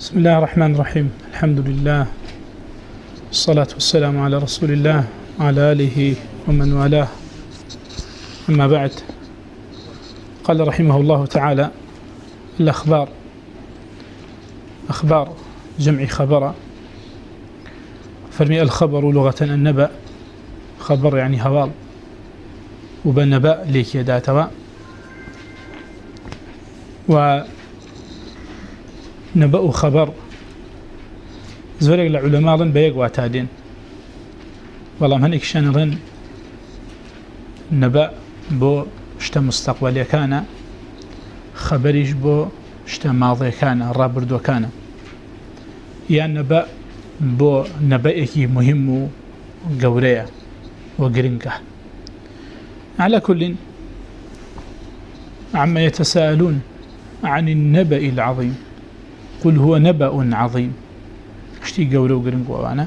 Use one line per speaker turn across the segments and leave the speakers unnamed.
بسم الله الرحمن الرحيم الحمد لله الصلاة والسلام على رسول الله وعلى آله ومن والاه أما بعد قال رحمه الله تعالى الأخبار أخبار جمع خبر فرمي الخبر لغة النبأ خبر يعني هوال وبنبأ ليك يداتوا و نبأ خبر. زورك العلماء ظن بيق واتادين. والله هنك شان نبأ بو شتا مستقبل كان، خبريش بو شتا ماضي كان، رابردو كان. يا نبأ بو نبأك مهم قوريا وقرنكه على كل، عما يتساءلون عن النبأ العظيم. قل هو نبأ عظيم. اشتي قولوا وقرنقوا وانا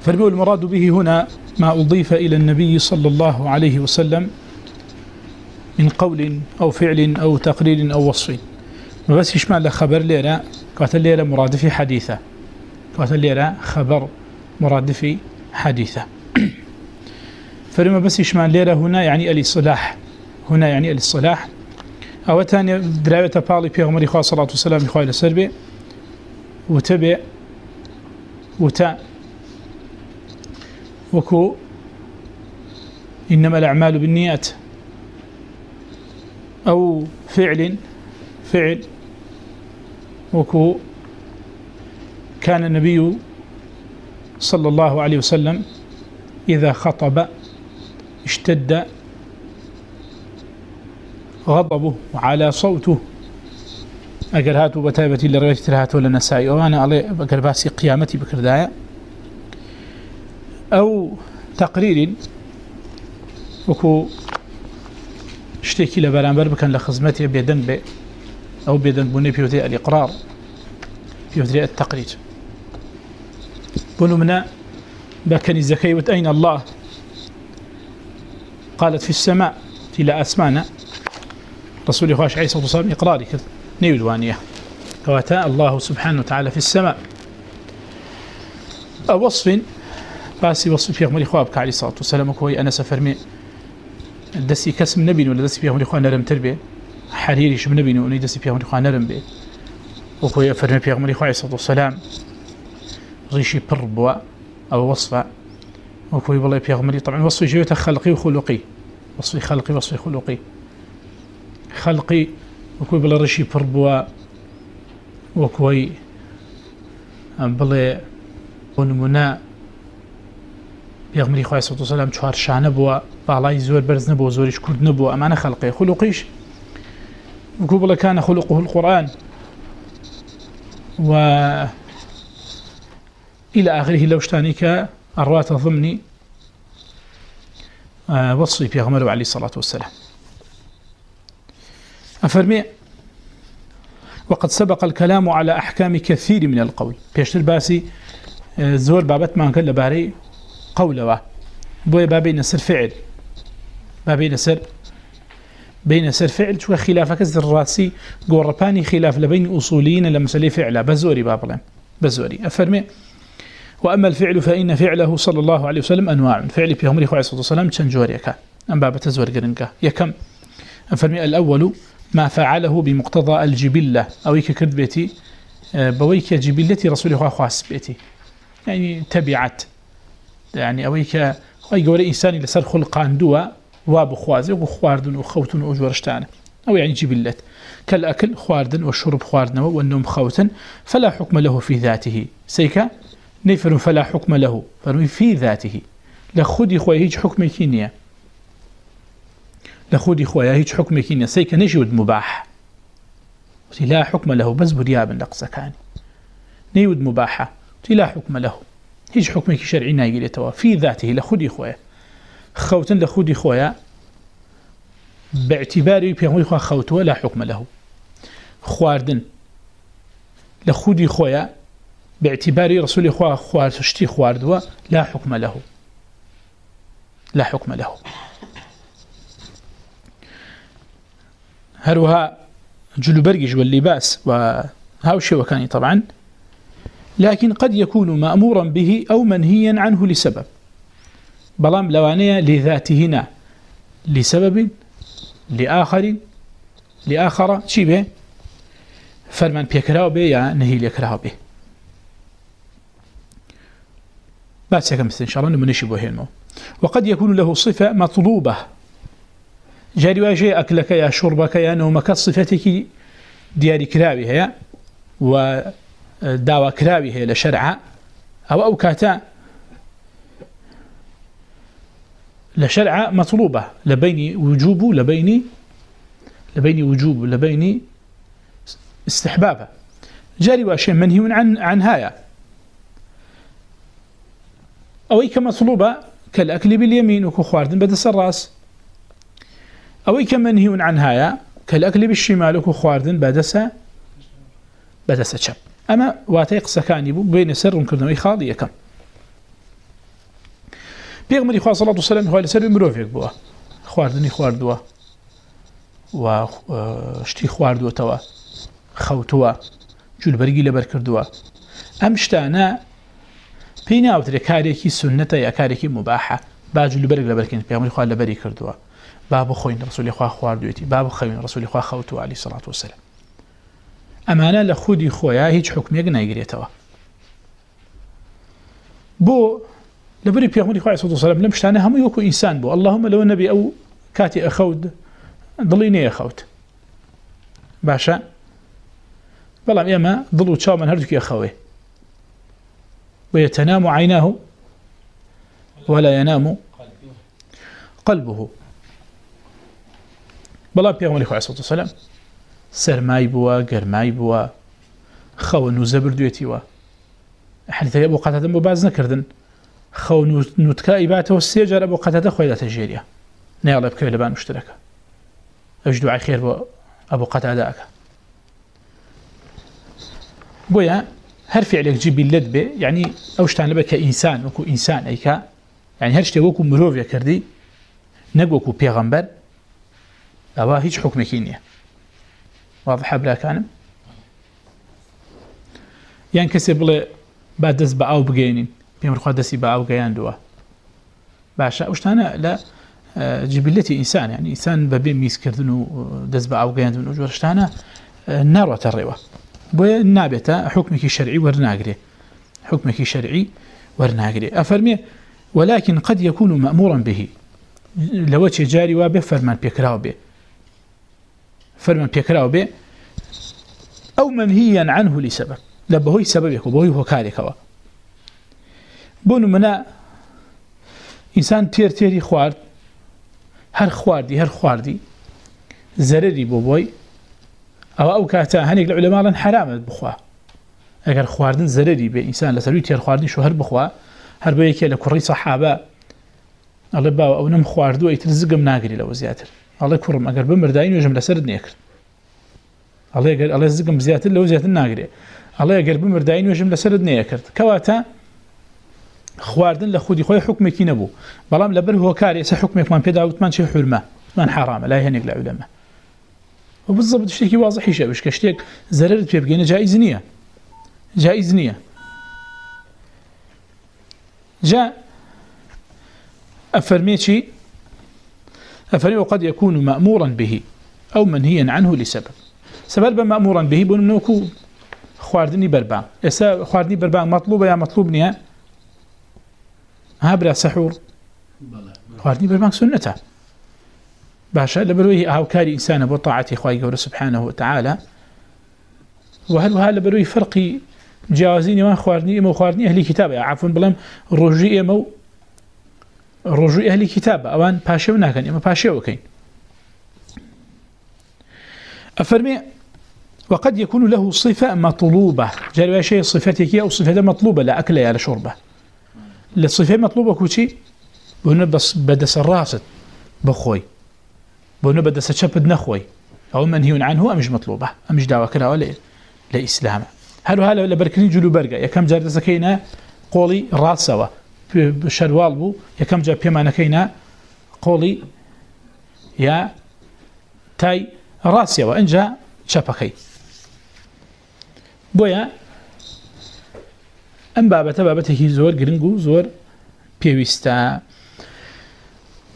فرموا المراد به هنا ما أضيف إلى النبي صلى الله عليه وسلم من قول أو فعل أو تقرير أو وصف. بس يشمع خبر ليرة قاتل ليرة مرادف حديثة. قاتل ليرة خبر مرادف حديثة. فرما بس يشمع ليرة هنا يعني الإصلاح. هنا يعني الإصلاح. او ثاني درايه بالي بيغمر خاص صلاه والسلام خويل السربي وتبع وتا وكو انما الاعمال بالنيات. او فعل فعل. وكو كان النبي صلى الله عليه وسلم اذا خطب، اشتد غضبه وعلى صوته. اگر هاتو بتابتي لرغيت ترهاتو لنسائي وانا علي اگر باسي قيامتي بكردايا او تقرير وكو اشتكي لبرانبر بكن لخزمتي بيدن بي او بيدن بني بيوتي الاقرار بيوتي التقرير بنو منا بكن الزكاية اين الله. قالت في السماء الى اسمانا رسول الله عليه الصلاة والسلام إقراري نيودوانية كواتا الله سبحانه وتعالى في السماء. وصف باسي وصف في أغمر إخوابك عليه الصلاة والسلام. وكوي أنا سفرمي. دسي كسم نبين ولا دسي في أغمر إخوان نرم تربي حريري شم نبين وني دسي في أغمر إخوان نرم بي. وكوي أفرمي في أغمر إخوان عليه الصلاة والسلام. ريشي بربوا أو وصفة. وكوي والله في أغمر طبعا وصف جيوة خلقي وخلقي. وصف خلقي وصف خلقي. خلقي وكوي بلا رشي فربوا وكوي بلا ونمنا بيغمري خواه صلى الله عليه وسلم چوار شانه بوا بالاي زور برز نبوا زوريش كرد نبوا امان خلقي خلقيش وكوي بلا و إلى آخره لو اشتانيك أروات ضمني وصي بيغمروا عليه الصلاة والسلام. أفرمي وقد سبق الكلام على أحكام كثير من القول. بيشتر باسي زور بابت ما نقول لباري قوله بوي بابي نسر فعل. بابي نسر بين سر فعل شو خلافك الراسي قرباني خلاف لبين أصولين لمسلي فعله بزوري بابلين بزوري. أفرمي، وأما الفعل فإن فعله صلى الله عليه وسلم أنواع. فعل في عمره عليه الصلاة والسلام تنجوريك أم بابة زور قرنك يكم. أفرمي، الأول ما فعله بمقتضى الجبلة. أو كرد بيتي بويك جبلة رسول الله خاص بيتي. يعني تبعت. يعني أويك أي قول إنسان لسر خلقان دوا واب خوازي وخواردن وخوتن وجورشتان. أو يعني جبلة كالأكل خواردن والشرب خواردن والنوم خوتن، فلا حكم له في ذاته. سيكا؟ نفر فلا حكم له فرمي في ذاته. لخذ خوي هيج حكم كينيا. لخودي خويا هيك حكم كينيا سيك نجود مباح. قلت لا حكم له، بس برياب نقص كان نيود مباحة. لا حكم له. هيك حكم شرعي نايل توا في ذاته لخودي خويا خوتن لخودي خويا باعتباري بيغمري خويا خوت ولا حكم له. خواردن لخودي خويا باعتباري رسول خويا خوار شتي خواردوا، لا حكم له. لا حكم له. هروها جلوبرجش واللباس وهاوشي وكان طبعا. لكن قد يكون مأمورا به أو منهيا عنه لسبب. بلام لوانية لذاتهنا. لسبب، لآخر لآخر. شي به فرمان بيكراو به يا نهي ليكراو به بس كم إن شاء الله نمنشي به وقد يكون له صفة مطلوبة. جاري واجه أكلك يا شربك يا نومك صفتك دياري كراوي هي ودعوة كراوي هي لشرع أو أو كاتا لشرع مطلوبة لبين وجوب لبين لبين وجوب لبين استحبابه جاري واجه منهي عن عن هايا أو أي كمطلوبة كالأكل باليمين وكو خواردن بدس الراس أو أي كمنهي عن هايا كالأكل بالشمال وكو خواردن بدس بدس شب أما واتيق سكاني بو بين سر كردن خاضي كم بيغمري خواه صلى الله عليه وسلم هو لسر مروفيك بوا خواردني خواردوا وشتي خواردوا توا خوتوا جلبرگی لبر کردوا ام شتانا پینا اوتر کارێکی سنتە یا کارێکی مباحە. باج لەبەر لەبەرکەین پێمەری خوا لەبەری کردووە با بخۆین ڕسولی خوا خواردوێتی با بخەوین ڕسولی خوا خەوت و علی سڵات وسلم ئەمانە لە خودی خۆیان هیچ حکمێک نایگرێتەوە بۆ لەبەری پێغمەری خوا سڵ وسلم لەم شتانە هەموو وەکو ئینسان بۆ اللهم لەوە نەبی ئەو کاتی ئەخەوت دڵی نەیە خەوت باشە بەڵام ئێمە دڵ و چاومە هەردووکی ئەخەوێ ويتنام عيناه ولا ينام قلبه. بلا بيغمر عليه الصلاة والسلام سرماي بوا قرماي بوا خون وزبر دويتي وا حديث أبو قتادة مباز نكردن خون نتكا إباته والسيجر أبو قتادة خويلة تجيريا نيالله بكوي لبان مشتركة أجدو عي خير بو أبو قتادة أكا بويا هر فعلك جيب اللد به يعني یعنی اوشتان لبك انسان وكو انسان ايكا يعني یعنی هر شتي وكو مروف يكردي نقوكو بيغمبر اوا هيج حكم كينيا واضح بلا كان يعني كسي بلا بعد دز باو بغينين بيمر خو دسي باو غيان دوا باشا اوشتان لا جبلتي انسان يعني انسان ببي ميس كردنو دز باو غيان دو جورشتانا نار وتريوه نابتا حكمك شرعي ورناغري حكمك شرعي ورناغري أفرمي ولكن قد يكون مأمورا به لو جاري وابه فرمان بيكراو به فرمان بيكراو به أو منهيا عنه لسبب لبهوي سببك وبهوي هو كارك بونو منا إنسان تير تيري خوارد هر خواردي هر خواردي زرري بوبوي او او كاتا هنيك العلماء حرام بخوا. اگر خواردن زرري به انسان لسروي تير خواردن شو هر بخوا هر به يكي لكري صحابه الله با او نم خواردو يترزقم ناغري لو زياتر الله كرم اگر بمرداين وجم لسرد نيكر الله اگر الله زقم زياتر لو زياتر ناغري الله اگر بمرداين وجم لسرد نيكر كواتا خواردن لخودي خوي حكمك نبو بلام لبر هو كاري سا حكمك من بيدا وتمان شي حرمه من حرام لا يهنيك العلماء وبالضبط شتي واضح شيء باش كشتيك زررت في بقينا جائز نيه جائز نيه جاء افرميتي افرمي وقد يكون مامورا به او منهيا عنه لسبب؟ سبب مامورا به بنوكو خواردني بربان اسا خواردني بربان مطلوبه يا مطلوب نيه هابرا سحور. خواردني بربان سنته باشا لبروي هاو كاري إنسان بطاعة إخوائي قول سبحانه وتعالى. وهل وها لبروي فرقي جاوزين ما خوارني إما خوارني أهلي كتابة. عفوا بلام رجوع إما رجوع أهلي كتابة أوان باشا وناكن إما باشا وكين أفرمي وقد يكون له صفة مطلوبة. جاري شيء صفتك أو صفة مطلوبة لا أكل يا لشربة الصفة مطلوبة كوشي وهنا بس بدس الراست بخوي بونو بدا سچپد نخوي او منهي عنه امش مطلوبه امش دعوه كرا ولا لاسلام هل هذا لبركني جلو برغا يا كم جار سكينا قولي راسوا بشروال بو يا كم جا بيما نكينا قولي يا تاي راسيا وان جاء چپەکەی بۆیە ئەم بابەتە بابەتێکی زۆر گرنگ و زۆر پێویستە.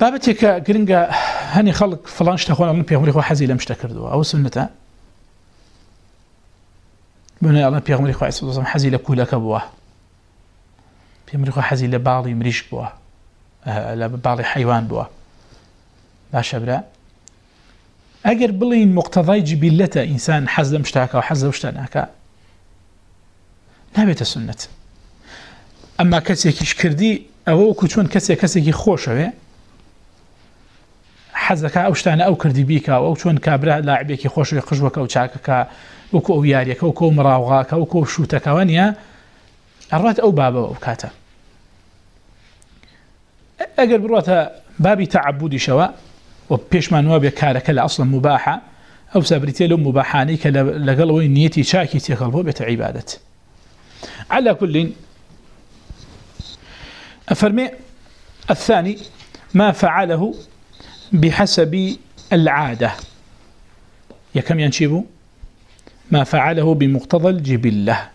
بابەتێکە گرنگە هەنی خەڵک فلان شتەخۆن پێغمری خۆ حەزی لەم شتە کردووە. ئەو سنتە بنێ ئەڵە پێغمری خۆ حەزی لە کوولەکە بووە. پێمری خۆ حەزی لە باڵی مریش بووە. لە باڵی حیوان بووە. باشە برا ئەگەر بڵین مقتەضای جبیلەتە ئینسان حەز لەم شتاکە و حەز شتە ناکە نابێتە سنت. ئەمما کەسێکیش کردی، ئەوە وەکو چۆن کەسێک کەسێکی خۆشەوێ، حەزەکە ئەو شتانە ئەو کردی بیکە، ئەو چۆن کابرا لاعبێکی خۆشوی قژوەکە و چاکەکە، وەکو ئەو یاریەکە و کۆ مراوغاکە و کۆ شووتەکەوانە ئەڕات ئەو بابە ئەو کاتە ئەگەر بڕاتە بابی تەعبودیشەوە و پێشمان وە بێ کارەکە لە ئەسڵ مباحە، ئەو سابریتێ لەو مباحانەی کە لەگەڵەوەی نیەتی چاکی تێکەڵ بۆ بێتە عیبادەت على كل أفرمي الثاني، ما فعله بحسب العادة. يكم ينشيبه ما فعله بمقتضى الجبلة.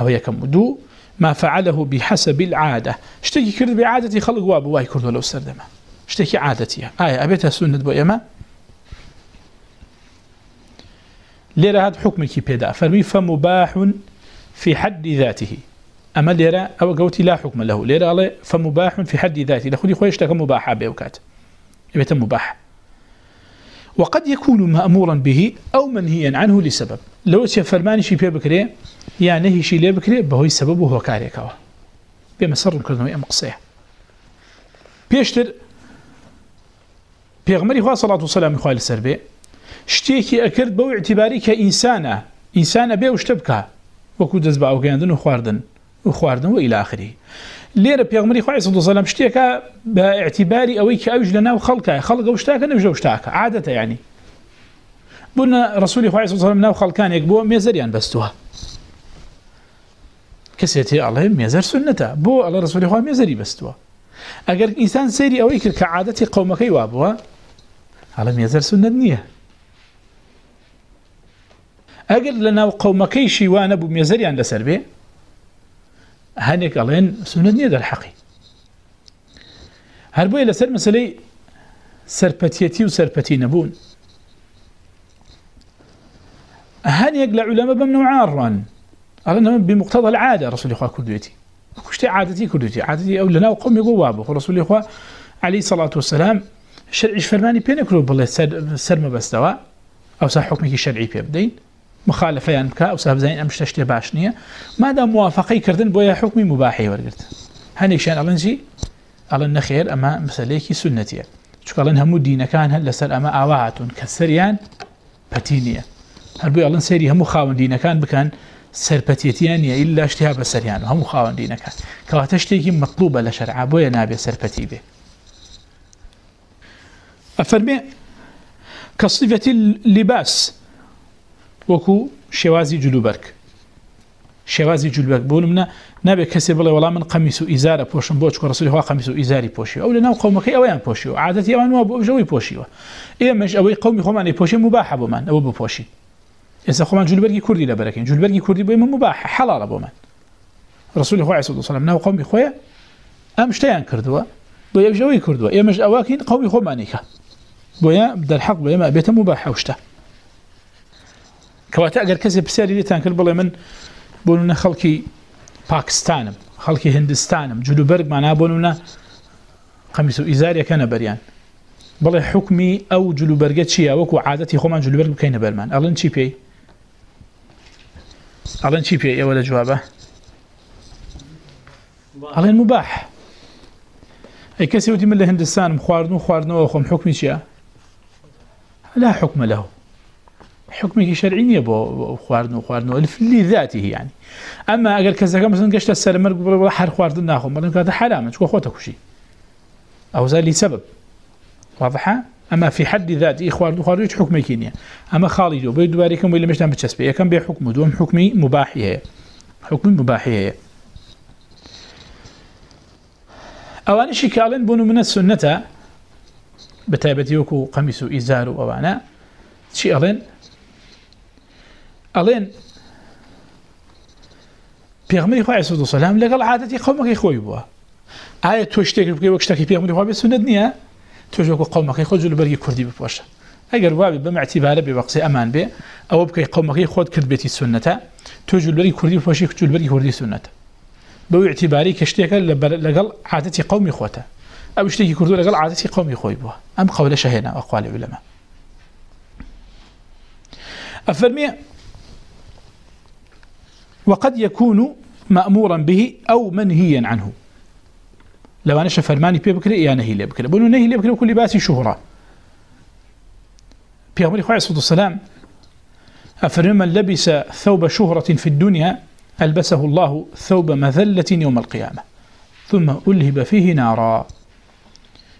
أو يكم دو ما فعله بحسب العادة. اشتكي كرد بعادتي خلق وابو واي كرد ولو سردما اشتكي عادتي آية أبيتها سنة بو يما ليرا هذا حكمك بيدا فرمي فمباح في حد ذاته. أما ليرا أو قوتي لا حكم له ليرا فمباح في حد ذاته. لخذي خويش تك مباحة بأوكات يبيت مباح. وقد يكون مأمورا به أو منهيا عنه لسبب. لو فرماني شي بيبكري بيه بكري يعني نهي شي ليه بكري بهوي سببه هو كاريكا بما سر كرنه يأم قصيه بيشتر بيغمري خواه صلاة والسلام إخوة لسربي شتيكي أكرد بو اعتباري كإنسانة إنسانة بيه وشتبكها وكو دزبا أو كياندن وخواردن وخواردن وإلى آخره ليرة بيغمري خواه صلاة والسلام شتيكا باعتباري أويك أوج لنا وخلقها خلق وشتاكا نوجه وشتاكا عادة يعني بنا رسولي خواه صلى الله عليه وسلم ناو خلقان يكبو ميزريان بستوها كسيتي الله ميزر سنته. بو الله رسولي خواه ميزري بستوها اگر انسان سيري أويك كعادتي قومك يوابوها الله ميزر سنة نيه اگر لنا قومكي شيوان ابو ميزريان لسربي هنيك الين سنه ني در حقي هربو الى سر مسلي سرپتيتي وسرپتي نبون. هنيك لعلماء بمنوعان قالنا بمقتضى العاده رسول الله كرديتي كشتي عادتي كرديتي عادتي او لنا قوم يقوابو رسول الله عليه الصلاه والسلام شرعي فرماني بين بينكرو بالله سر سر مبستوا او صح حكمك شرعي بيبدين مخالفه بك او صاحب زين امش تشتي باشنيه ما دام موافقه كردن بويا حكمي مباحي ورقت هنيك شان الله نجي على النخير اما مسليكي سنتي. شو قال انها دين كان، هل سر اما اوات كسريان باتينيه هل بي الله سيري هم خاون دين كان بكان سر باتيتيان يا الا اشتها بسريان هم خاون دين كان كواتشتي مطلوبه لشرع بويا نابي سر باتيبه افرمي كصفه اللباس وكو شوازي جلوبرك شوازي جلوبرك بولمنا نبي كسي بلا ولا من قميص ازاره بوشن بوچ رسول الله قميص ازاري بوشي او لنا قومك اوان بوشي عادتي اوان وابو جوي بوشي اي مش اوي قومي خمان بوشي مباح ابو من. ابو اذا خمان جلوبرك كردي لبركين جلوبرك كردي بو مباح حلال ابو من. رسول الله صلى الله عليه وسلم نو قومي خويا ام شتيان كردوا بو جوي كردوا اي مش اواكين قومي خمانيكا بويا بدل الحق بويا ما بيت مباح وشته کەواتە ئەگەر کەسێ پرسیاری لێتان کرد، بڵێ من بۆنە خەڵکی پاکستانم، خەڵکی هندستانم. جلوبەرگمان بۆنە قەمیس و ئیزاریەکە نەبەریان. بڵێ حکمی ئەو جلوبەرگە چییە؟ وەکو عادەتی خۆمان جلوبەرگ بکەینە بەرمان. ئەڵەن چی پێی؟ ئەڵەن چی پێی ئێوە لە جوابە ئەڵێن مباح ئەی کەسی وتی من لە هندستانم خواردن و خواردنەوە خۆم حکمی چییە لا حکمە لەو حكمه شرعي بو خواردن وخواردن الف لذاته يعني. اما اگر كذا مثلا قشت السلمر ولا حر خواردن ناخذ مثلا هذا حرام تكون خوتك شيء او زال لي سبب. واضحه اما في حد ذاته خواردن خواردن حكمه كينيا اما خالي جو بيد باركم ولا مش بتشسبي كان بحكم دوم حكمي مباح هي حكم مباح هي اواني شكالن بونو من السنه بتابتي وكو قميص ازار وانا چی ئەڵێن؟ ئەڵێن پێغمەری خۆی سود سلام لەگەڵ عادەتی قومەکەی خۆی بووە. ئایا تۆ شتێک بکەی وەک شتێکی پێغمەری خوا بێ سنت نییە؟ تۆژۆکو قومەکەی خۆ جلوبەرگی کوردی بپۆشە ئەگەر وابێ بەم اعتیبارە بێ وەقسی ئەمان بێ ئەوە بکەی قومەکەی خۆت کرد بێتی سنەتە تۆ جلوبەری کوردی پۆشی جلوبەری کوردی سنەتە بەو اعتیباری کە شتێکە لەگەڵ عادەتی قومی خۆتە ئەو شتێکی کوردو لەگەڵ عادەتی قومی خۆی بووە ئەم قەولە شەهێنا ئەقوالی علەما أفرمي، وقد يكون مأمورا به أو منهيا عنه. لو أنا فرماني بي بكري يا نهي لي بكري بقولوا نهي لي بكري وكل باسي شهرة بيغمري خواه الصلاة والسلام أفرمي من لبس ثوب شهرة في الدنيا ألبسه الله ثوب مذلة يوم القيامة ثم ألهب فيه نارا.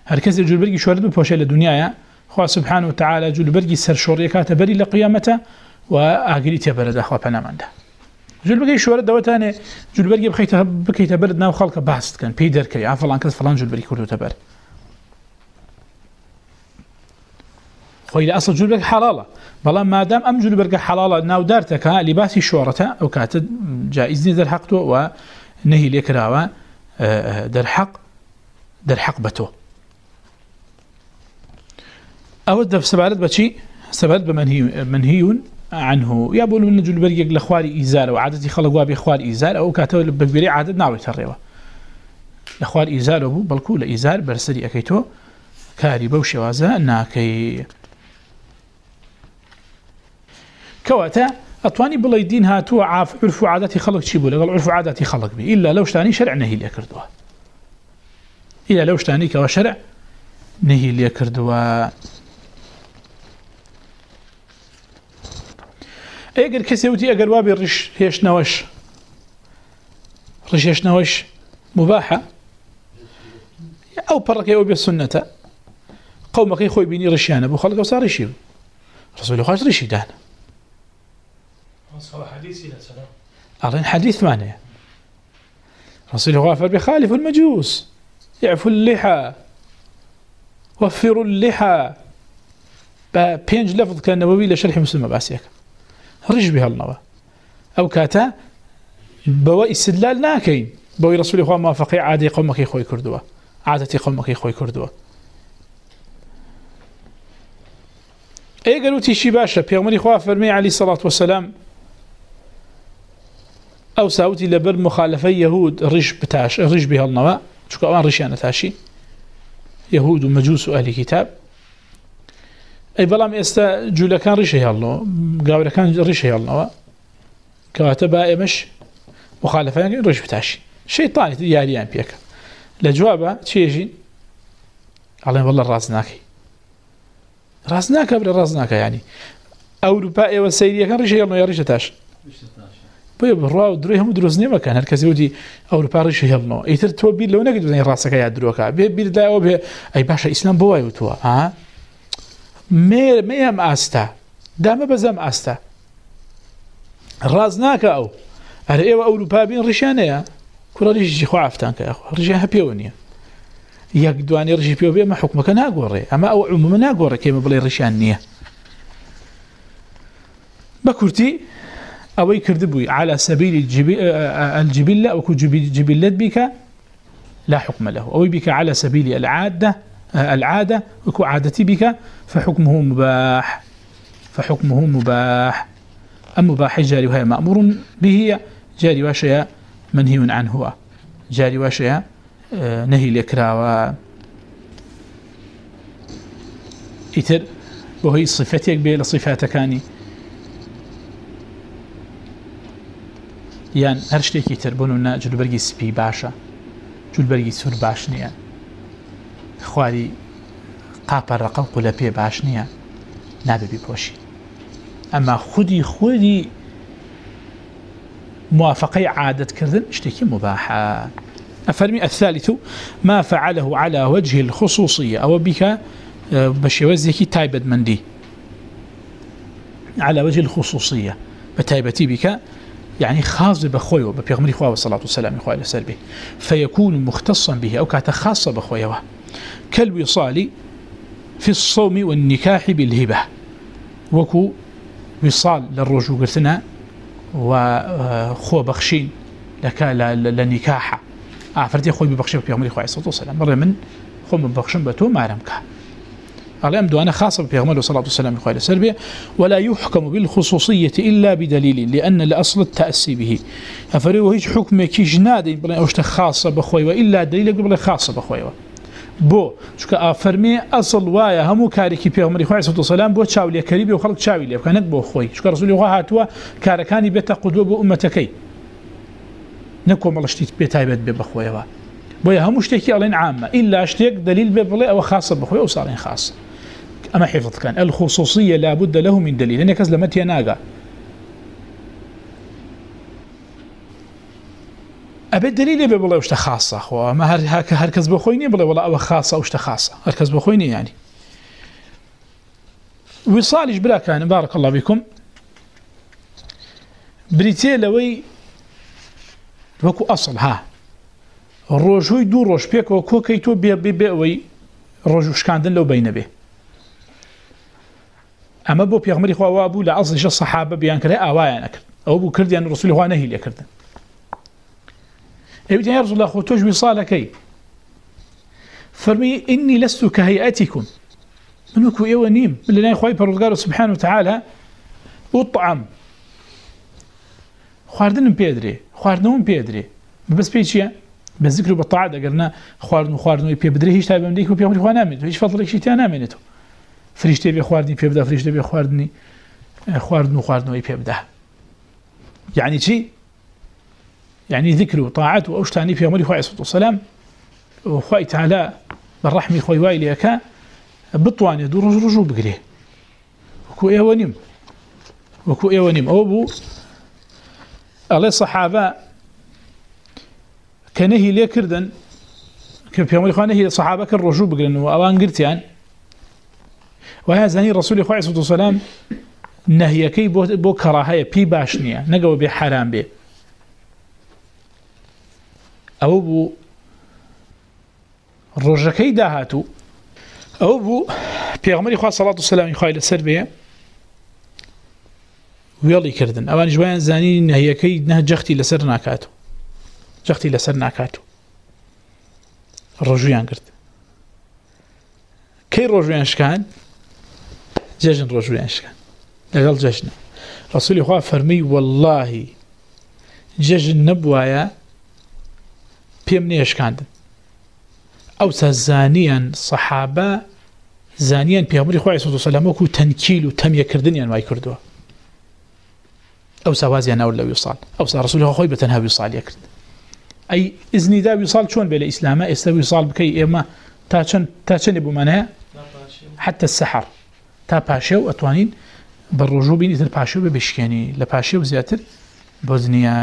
هركز الجل برقي شوارد بوشي لدنيا خواه سبحانه وتعالى جل سر شوريكات بري لقيامته وآقري تبرد أخوة بنامنده جل برقي شوارد دوتاني جل برقي بكيت ناو خلق بحث كان بيدر كري عن فلان كذا فلان جل برقي كله تبرد خوي لأصل جل برقي بلا ما دام أم جل برقي حلالة ناو دارتك لباسي شورته أو كاتد جائزني در حقته ونهي ليكراوا در حق در حق بتو أود سبارت بشي سبارت بمنهي من نجول بريق لخواري إزار وعادتي خلق وابي خواري إزار أو كاتو بكبيري عادت ناوي تريوه لخوار إزار أبو بلكو لإزار برسري أكيتو كاري بوشي وازا ناكي. كواتا، أطواني بلاي دين هاتو، عاف عرف عادتي خلق شيبو لقل عرف عادتي خلق بي. إلا لو شتاني شرع نهي اللي أكردوه. إلا لو شتاني كوا شرع نهي اللي أكردوه. اگر کسی وتی اگر وابی رش هیش نوش رش هیش نوش مباحة او پرکی او بی سنتا قومکی خوی بینی رشیانه بو خلق وصار رشی رسول خواهش رشی دان أرين حديث معنى رسول الله قال بخالف المجوس يعفوا اللحى وفروا اللحى. بينج لفظ كان نبوي لشرح مسلم باسيك رج بها النوى أو كاتا بوا استدلال ناكين بوا رسول الله موافقي عادي قومك يخوي كردوا عادتي قومك يخوي كردوا اي قالوا تيشي باشا بيغمري خواه فرمي عليه الصلاة والسلام او ساوتي لبر مخالفة يهود رج بتاش رج بها النوى شكو اوان رشيانة تاشي يهود ومجوس واهل كتاب اي بلام استا جولا كان ريشه الله قاولا كان ريشه الله كاتبا امش مخالفه يعني ريش بتاشي شيطان ياليان بيك لجوابه تشيجي الله والله راسناكي راسناك قبل راسناك يعني اوروبا والسيديه كان ريشه الله يا ريشه تاش بيو بروا دريهم دروزني ما كان هركز يودي اوروبا ريشه الله ايتر تو بي لو نقد راسك يا دروكا بي بي لا او بي اي باشا اسلام بوايو تو ها مير ميم استا دام بزم استا رازناك او ار ايوا اوروبا بين رشانيا كل ريش خو عفتان يا اخو رجع هبيونيا يقدواني رجي بيو بي ما حكمك انا اقوري اما او عموما انا اقوري كيما بلي رشانيه بكرتي او يكردبوي على سبيل الجبلة او جبلت بك لا حكم له. او بك على سبيل العاده العادة وكو عادتي بك فحكمه مباح. فحكمه مباح. المباح جاري وهي مأمور به، جاري واشياء منهي عنه. جاري واشياء نهي الإكراء إتر، وهي صفتك بي لصفاتك كاني يعني هرشتك إتر بنونا جلبرگي سبي باشا. جلبرگي سور باش نيان خواري قاپەر ڕقل قولە پێ باش نییە، نابێ پۆشی ئەمە خودی خودی موافقي عادت كردن اشتكي مباحة أفرمي الثالث ما فعله على وجه الخصوصية أو بك بشيوزيكي تايبد مندي على وجه الخصوصية بتايبتي بك يعني یعنی خاص بخويه وبيغمري خواه والصلاة والسلام إخوة إلى سلبه فيكون مختصا به أو كاتا خاصة بخويه كالوصال في الصوم والنكاح بالهبة. وكو وصال للرجوع قرتنا وخو بخشين لك لنكاحة. أعفرتي خوي ببخشي في عمري خوي صلى الله عليه وسلم مرة من خو ببخشن بتو ما رمك على أمدو أنا خاصة في عمر صلى الله عليه وسلم السربية ولا يحكم بالخصوصية إلا بدليل، لأن الأصل التأسي به. أفريو هيج حكم كي جنادي بلا أوشت خاصة بخوي، وإلا دليل بلا خاصة بخوي. بو چونکە ئافەرمێ ئەسڵ وایە هەموو کارێکی پێغمەری خۆی سە سلام بۆ چاولیە کەریبی و خەڵک چاوی لێ بکەنێت بۆ خۆی. چکە ڕسولی خوا هاتووە کارەکانی بێتە قودوە بۆ ئومەتەکەی. نەکۆمەڵشتیت پێ تایبەت بێ بەخۆیەوە بۆیە هەموو شتێکی ئەڵێن عامە. ئللا شتێک دلیل بێ بڵێ ئەوە خاصە بخۆی ئەو ساڵین خاص. ئەمە حیفظکان الخصوصية لابد له من دلیل. دليل لأنك لما تيناغا أبي الدليل بلا وش خاصة خو ما هر هك هركز بخويني بلا ولا أو خاصة وش خاصة هركز بخويني يعني وصالش بلا كان بارك الله بكم بريتي لوي وكو أصل ها الروجوي دو روج بيك وكو كيتو بي بي بي وي روجو شكاندن لو بين به أما بو بيغمري خوا وابو لعصر الصحابة بيان كره آوايا نكر أو بو كردي أن الرسول نهي لكردن يقول يا رسول الله خوتوش بصالكي فرمي إني لست كهيئتكم منكو إيوة نيم من لنا يخوي بردقار سبحانه وتعالى أطعم خواردن بيدري خواردن بيدري بس بيشيا بس ذكروا قلنا خواردن خواردن بيدري هيش تابع مليك وبيغمري خوا نامنتو هيش فضلك شي تانامنتو فريشتي بي خواردني بيبدا فريشتي بي خواردني خواردن خواردن بيبدا يعني شي يعني ذكر وطاعة وأشتاني في أمره عليه الصلاة والسلام وخوي تعالى بالرحمة خوي وايلي أكا بطوان يدور رجو بقريه وكو إيه ونم وكو إيه ونم أو بو الله الصحابة كنهي ليه كردن؟ في أمره خوي نهي الصحابة كان رجو بقرين وأوان قرتيان وهذا زني الرسول عليه الصلاة والسلام نهي كي بو كراهية، بي باشنية، نقوى بحرام بيه او بو رجكي داهاتو او بو پیغمبر خدا صلی الله علیه و سلم خایل سربیه کردن. اوان جوان زانی نهیکی نه جختی لسر ناکاتو جختی لسر ناکاتو رجویان کرد. کی رجویان شکان؟ جشن رجویان شکان. لقل جشن رسول خدا فرمی والله جشن نبوایا پێم نێشکاندن ئەو سە زانیان سەحابە، زانیان پێمەری خۆی سو سەلامەکو و تەنکیل و تەمیەکردنیان وای کردووە. ئەو ساوازیان ناو لە ویساڵ ئەو سا ڕسولی خۆی بە تەنها ویساڵیە کرد ئەی ئزنیدا ویساڵ چۆن بێ لە ئیسلامە؟ ئێستا ویساڵ بکەی ئێمە تا چەند تا چەندی بوومانەیە حتى السحر. تا پاشێ و ئەتوانین بە ڕۆژوو بینی تر پاشێ بە بشکێنی. لە پاشێ و زیاتر بۆزنیە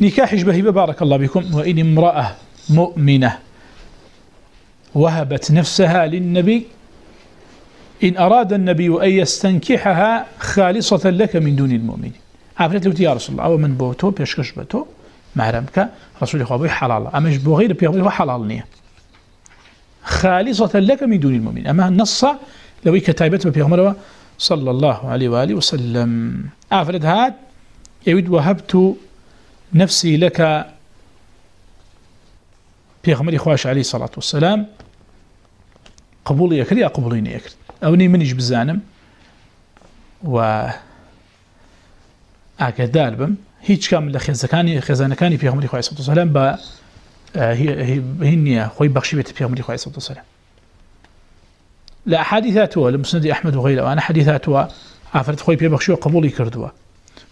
نكاح به بارك الله بكم وإن امرأة مؤمنة وهبت نفسها للنبي، إن أراد النبي أن يستنكحها خالصة لك من دون المؤمنين عفرت له يا رسول الله أو من بوتو بيشكش بوتو معرمك رسول الله أبوي حلال. أما بو غير بيغضي حلال نية. خالصة لك من دون المؤمنين أما النص لو كتابت بيغمر صلى الله عليه وآله وسلم. عفرت هاد، يود وهبت نفسي لك بيغمري خواش عليه الصلاة والسلام قبولي يكري أقبوليني يكري. أوني منيش بزانم؟ و أكدال بم هيج كامل لخيزكاني خيزانكاني بيغمري خواش عليه الصلاة والسلام، با هي خوي بخشي بيت بيغمري خواش عليه الصلاة والسلام. لا حديثاتها لمسند أحمد وغيره وأنا حديثاتها عفرت خوي بيبخشي وقبولي كردوا.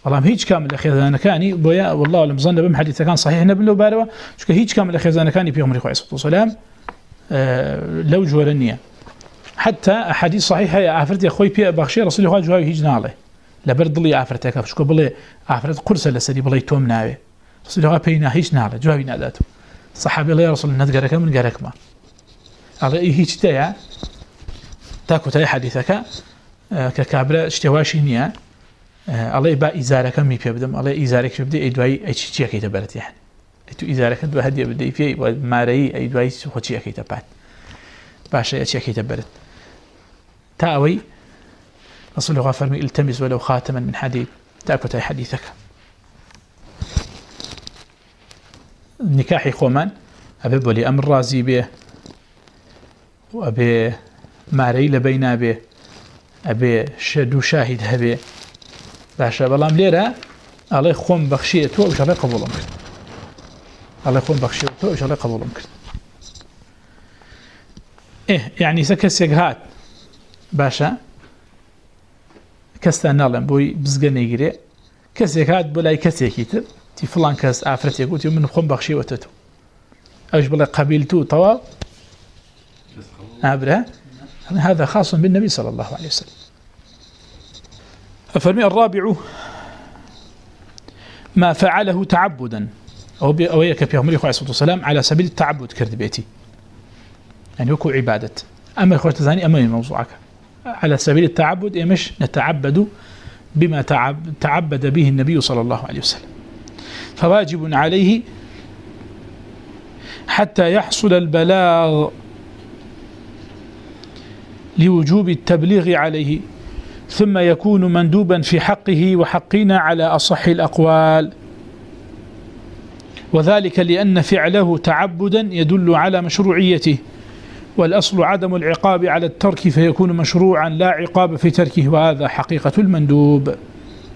والله هيج كامل الخزانه كاني والله لم ظن بهم حديث كان صحيح نبل باروا شو هيج كامل الخزانه كاني في عمر عليه الصلاه أه لو جورنيه حتى احاديث صحيحه يا عفرت يا اخوي بي بخشي رسول الله جواب هيج ناله لبرد لي عفرت شكو بلي عفرت قرص لسدي بلي توم ناوي رسول الله بينا هيج ناله جواب ناداته صحابي الله رسول الله نذكرك من قالك ما على هيج تاع تاكو تاع حديثك ككابره اشتواشي نيه الله با ازاره می پی بدم الله ازاره که بده ایدوای چی چی کی تو ازاره که دو هدیه بده فی و ماری ایدوای خو چی کی تبات باشه چی کی تبرت تا اوی رسول الله فرمي التمس ولو خاتما من حديد تأكد حديثك نكاحي خومان أبي بولي أمر رازي به وأبي ماري لبينا به أبي شدو شاهد هبه باشا بلام ليرا الله خوم بخشيه تو وش الله قبولهم كرد الله خوم بخشيه تو وش الله قبولهم كرد إيه يعني سكسيك هات باشا كستا نالم بوي بزغن يجري كسيك هات بولاي كسيك يتر تي فلان كس آفرت يقول تي من خوم بخشيه وتتو أوش بلا قبيلتو طوال أبرا هذا خاص بالنبي صلى الله عليه وسلم فرمي الرابع؟ ما فعله تعبدا. أو أو يك في عمره عليه الصلاة والسلام على سبيل التعبد كرد بيتي. يعني يكون عبادة أما إخوة تزاني أما موضوعك. على سبيل التعبد يمش نتعبد بما تعب تعبد به النبي صلى الله عليه وسلم. فواجب عليه حتى يحصل البلاغ لوجوب التبليغ عليه. ثم يكون مندوبا في حقه وحقنا على أصح الأقوال. وذلك لأن فعله تعبدا يدل على مشروعيته، والأصل عدم العقاب على الترك فيكون مشروعا لا عقاب في تركه، وهذا حقيقة المندوب.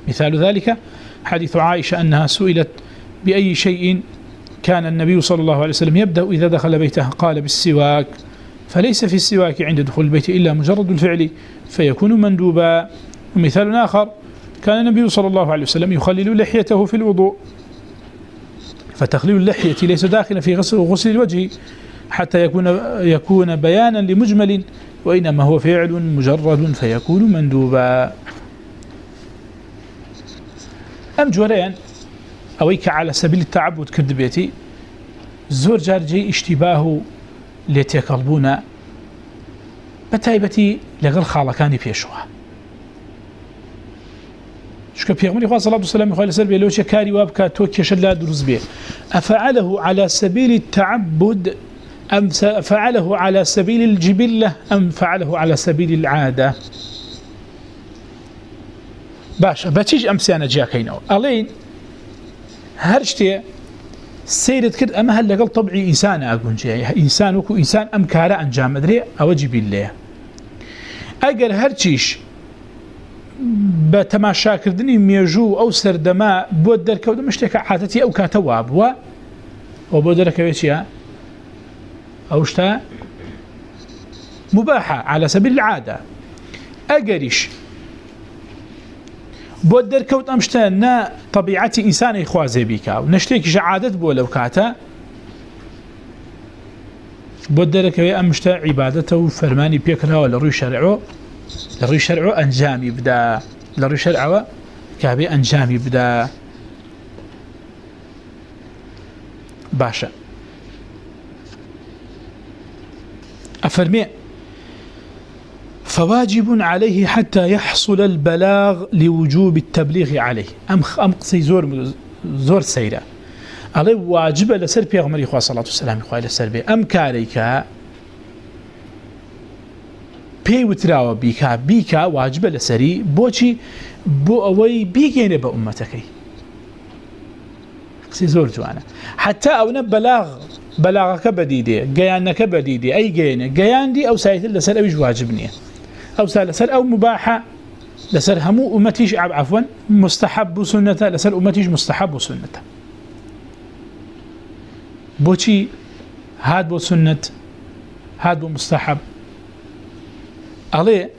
مثال ذلك حديث عائشة أنها سئلت بأي شيء كان النبي صلى الله عليه وسلم يبدأ إذا دخل بيته؟ قال بالسواك. فليس في السواك عند دخول البيت إلا مجرد الفعل فيكون مندوبا. ومثال آخر كان النبي صلى الله عليه وسلم يخلل لحيته في الوضوء. فتخليل اللحية ليس داخلا في غسل, الوجه حتى يكون, يكون بيانا لمجمل وإنما هو فعل مجرد فيكون مندوبا. أم جوريان أويك على سبيل التعبد كردبيتي زور جارجي اشتباه لتيقلبونا بتايبتي لغل خالقاني بيشوها شكا بيغمري خواه صلى الله عليه وسلم يقول سربي لوشي كاري وابكا توكي شلا دروز بيه أفعله على سبيل التعبد أم فعله على سبيل الجبلة أم فعله على سبيل العادة؟ باشا باتيج أمسيانا جاكينو ألين هرشتي سيرت كرد أما هل لقل طبعي إنسان أقول جاي إنسان وكو إنسان أم كارا أنجام مدري أو جبلة أقل هرشيش بتماشا كردني ميجو أو سردما بود دركو دمشتك عادتي أو كاتواب و وبود دركو يتيا أوشتا مباحة على سبيل العادة أقريش بود دركو دمشتا نا طبيعة إنسان إخوازي بيكا ونشتيك جعادت بو لو كاتا بود دركو أمشتا عبادته فرماني بيكنا ولا روي شرعه لروي شرعه أنجامي بدا. لروي شرعه كابي أنجامي بدا. باشا أفرمي فواجب عليه حتى يحصل البلاغ لوجوب التبليغ عليه. أم أم قصي زور زور سيرة. عليه واجب لسر بيغمر إخوة صلى الله عليه وسلم إخوة لسر بي. أم كاريكا پێی وتراوە بیکا بیکا واجبە لەسەری بۆچی بۆ ئەوەی بیگەێنێ بە عومەتەکەی قسی زۆر جوانە. حتا ئەوە بەلاغ بەلاغەکە بەدیدێ گەیانەکە بەدیدێ، ئەی گەێنێ گەیاندی ئەو سایتر لەسەر ئەویش واجب نییە ئەو سا لەسەر ئەو مباحە لەسەر هەموو ئومەتیش مستحب و سنەتە لەسەر ئومەتیش مستحب و سنەتە بۆچی هات بۆ سنت هات بۆ مستحب. عليه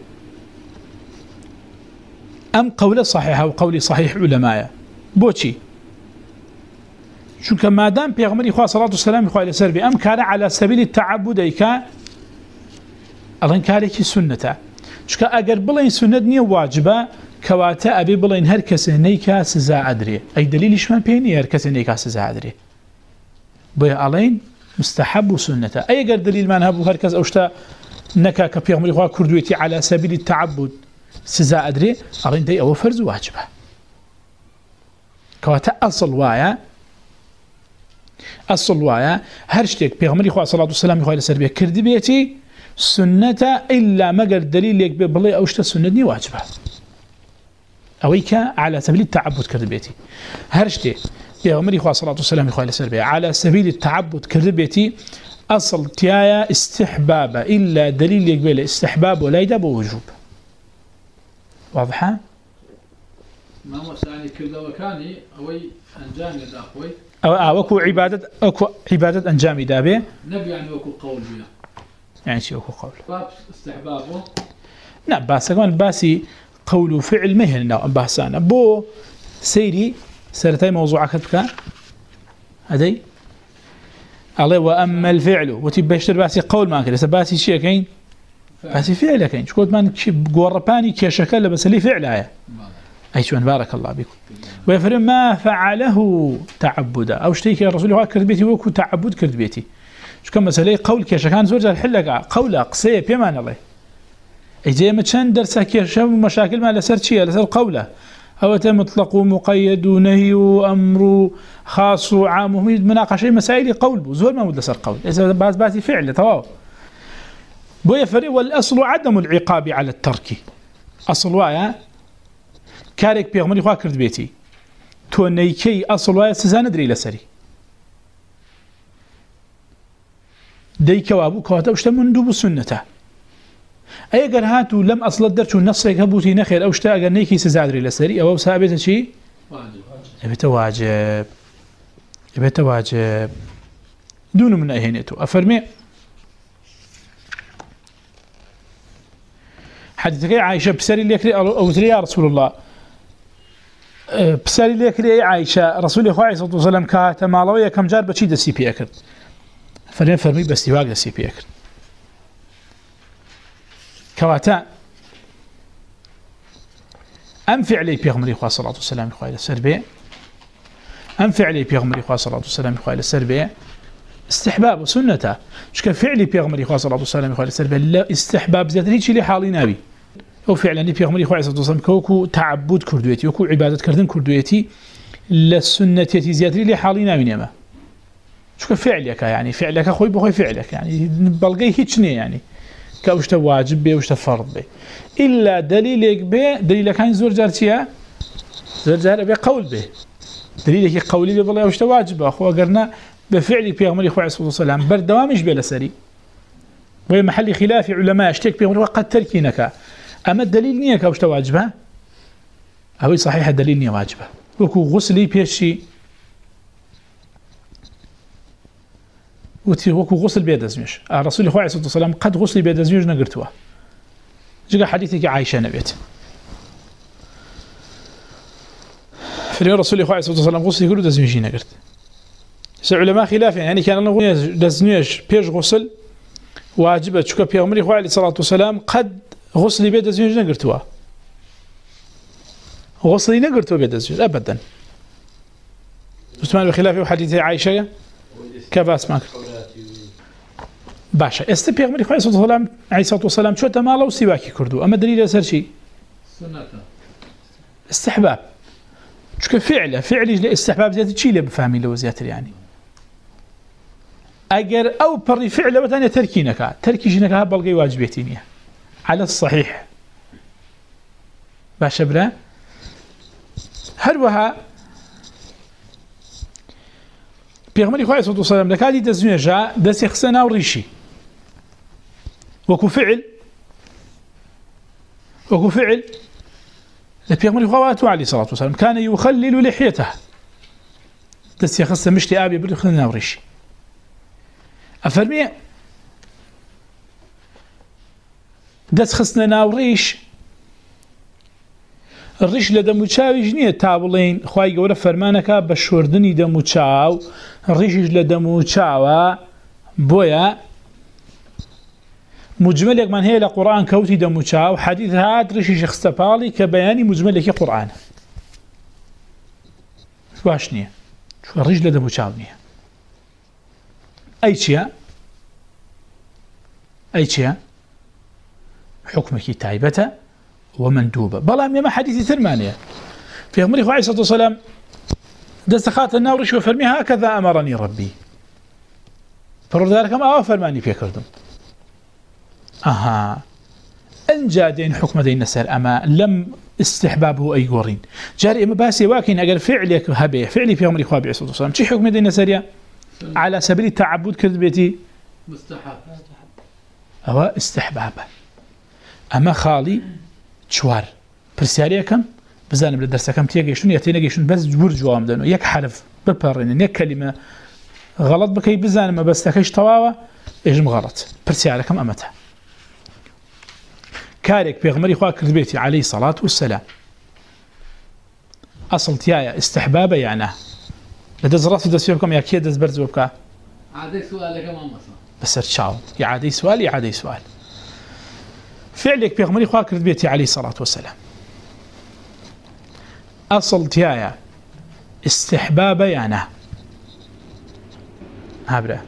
أم قول صحيح أو صحيح علماء. بوشي چونکە مادام پێغمەری خوا سەڵات و سلام خوا لەسەر بێ، ئەم کارە على سەبیلی تعبود دەیکا ئەڵەن کارێکی سنەتە چکە ئەگەر بڵین سنت نییە واجبە کەواتە ئەبێ بڵین هەر کەسێ نەیکا سزا ئەدرێ ئەی دلیلیشمان پێ نیە هەر کەسێ نەیکا سزا ئەدرێ بۆیە ئەڵین مستحب و سنەتە ئەگەر دلیلمان هەبوو هەر کەس ئەوشتا نكا كبيغمري خواه كردويتي على سبيل التعبد سزا أدري أرين دي أو فرز واجبة كواتا أصل وايا أصل وايا هرشتك بيغمري خواه صلاة والسلام خواه لسربية كردبيتي سنة إلا مقر دليل يك ببلي أوشتا سنة دي واجبة اويك على سبيل التعبد كذبيتي هرشتي يا عمر اخو صلاه والسلام السربيه على سبيل التعبد كذبيتي اصل تيايا استحباب الا دليل يقبل استحباب ولا يدب وجوب واضحه
ما هو ثاني كذا وكاني اوي انجام الاخوي
او اوكو عباده اوكو عباده انجام دابه
نبي يعني وكو قول بها
يعني شي اوكو قول.
باب استحبابه؟
نعم بس كمان باسي قول وفعل مهن نوع بحثانا بو سيري سرتي موضوع كتبك هدي الله واما الفعل وتبشر باسي قول ما كده. باسي شيء كاين باسي فعل كاين شكوت ما غورباني كي شكل بس لي فعل اي اي شو بارك الله بكم. ويفر ما فعله تعبدا او شتيك الرسول هو كربيتي وكو تعبد كربيتي شو كان مساله قول كي شكان زوج الحلقه قول قصيه بيمان الله اجي ما كان درسه كي شو مشاكل ما لسر شيء لسر قوله او مطلق ومقيد ونهي وامر خاص وعام مناقشه مسائل قول بو. زول ما مدسر قول. اذا باز باتي فعل تواو. بو يفرق والاصل عدم العقاب على الترك اصل وايا كارك بيغمري خوا كرد بيتي تو نيكي اصل وايا سزا ندري لسري ديك وابو كواتا وشتا من دوب سنته اي اگر هاتو لم اصل الدرس والنص يكبوتي نخير او شتا اگر نيكي سزا ندري لسري او ثابته شي واجب. ابيت واجب. ابيت واجب. دون من اهنيتو افرمي حديثك عائشة بسالي ليكري أو يا رسول الله بسالي ليكري عائشة رسول الله عليه الصلاة والسلام كاتا مالوية كم جار بچي دا سي بي أكرد فرمي فرمي بس تواق دا سي بي أكرد كواتا أم فعلي بيغمري خواه صلاة والسلام خواه السربية. أم فعلي بيغمري خواه صلاة والسلام خواه السربية. استحباب وسنته شكا فعلي بيغمري خواه صلاة والسلام خواه السربية. لا استحباب زيادة هيك اللي حالي نبي او فعلا پیغمبر خو عیسی والسلام کوکو تعبد کردویتی او عبادت کردن کردویتی لسنتیتی زیاتری لی حالی نامینه شو فعلك يعني؟ فعلك اخوي بخوي فعلك يعني. بلقي هيك ني يعني؟ كوشته واجب به وشته فرض به الا دليلك به دليل كان زور جارتيا زور جار به قول به دليلك قولي به والله وشته واجب اخو قرنا بفعل پیغمبر خو عیسی والسلام بر دوامش بلا سري. وهي محل خلاف علماء اشتك پیغمبر قد تركينك. اما الدليل نيه كوشته واجبه او صحيح، الدليل نيه واجبه وكو غسلي بيشي وتي وكو غسل بيد ازميش الرسول الله عليه الصلاه والسلام قد غسل بيد ازميش نغرتوا جا حديثك عائشه نبيت. في الرسول الله عليه الصلاه والسلام غسل يقول ازميش نغرت علماء خلاف يعني كان الله دزنيش بيش غسل واجبه شكو بيغمري عليه الصلاه والسلام قد غسل بيد الزوج نقرتوا. غسل نقرتوا بيد الزوج ابدا عثمان بخلاف حديث عائشه كباس ماك باشا است پیغمبر خدا صلی الله علیه و سلم شو تماله و سواکی کردو؟ اما دلیل اثر شي سنته استحباب. شو فعله فعل استحباب زياده شي له بفهمي له زياده يعني اگر او بري فعله وثانيه تركينك تركيجنك بلغي واجبيتينيه على الصحيح. باشا بلا هل وها بيغمري خواه صلى الله عليه وسلم لكادي دزنيا جاء دس يخسنا وريشي وكو فعل وكو فعل لبيغمري خواه عليه الصلاة والسلام كان يخلل لحيته دس يخسنا مشتي آبي بري خلنا وريشي أفرمي دەست خستنە ناو ڕیش ڕیش لە دەموچاویش نییە تا بڵین خی گەورە فەرمانەکە بە شوردنی دەموچاو ڕیشش لە دەموچاوە بۆیە مجملێکمان هەیە لە قورآان کەوتی دەموچاو حەدیث هات ڕیشی خستە کە بەیانی مجملێکی قورآانە باش نییە؟ ڕیش لە دەموچاو نییە. ئەی ئەی حكمك تايبة ومندوبة بلا مما حديث ثرمانية في أمره عليه الصلاة والسلام دستخات النورش وفرمي هكذا أمرني ربي فرد ذلك ما أفرماني كردم أها انجا دين حكم دين نسر. اما لم استحبابه اي غورين جاري اما باسي واكين اگر فعلك هبه فعلي في عمر اخوابي صلى الله عليه وسلم. شي حكم دين نسر على سبيل التعبد كذبتي
مستحب.
او استحبابه اما خالي چوار پرسیاریەکەم بزانم لە دەرسەکەم تێگەیشتون یا تێنەگەیشتون بەس جور جوام دەن و یەک حرف بپەڕێنن یەک کەلیمە غەڵت بکەی بزانمە بەستەکەش تەواوە ئێژم غەڵت پرسیارەکەم ئەمەتە كارك بيغمري خواه كذبيتي عليه الصلاة والسلام أصل تيايا استحبابا يعني لدى زرات دس فيكم يا كيد دس برز وبكا
عادي سؤالك ما مصر
بس ارتشاو يعادي سؤال يعادي سؤال فعلك بيغمري خواه كذبيتي عليه الصلاة والسلام أصل تيايا استحبابا يعني هابرا.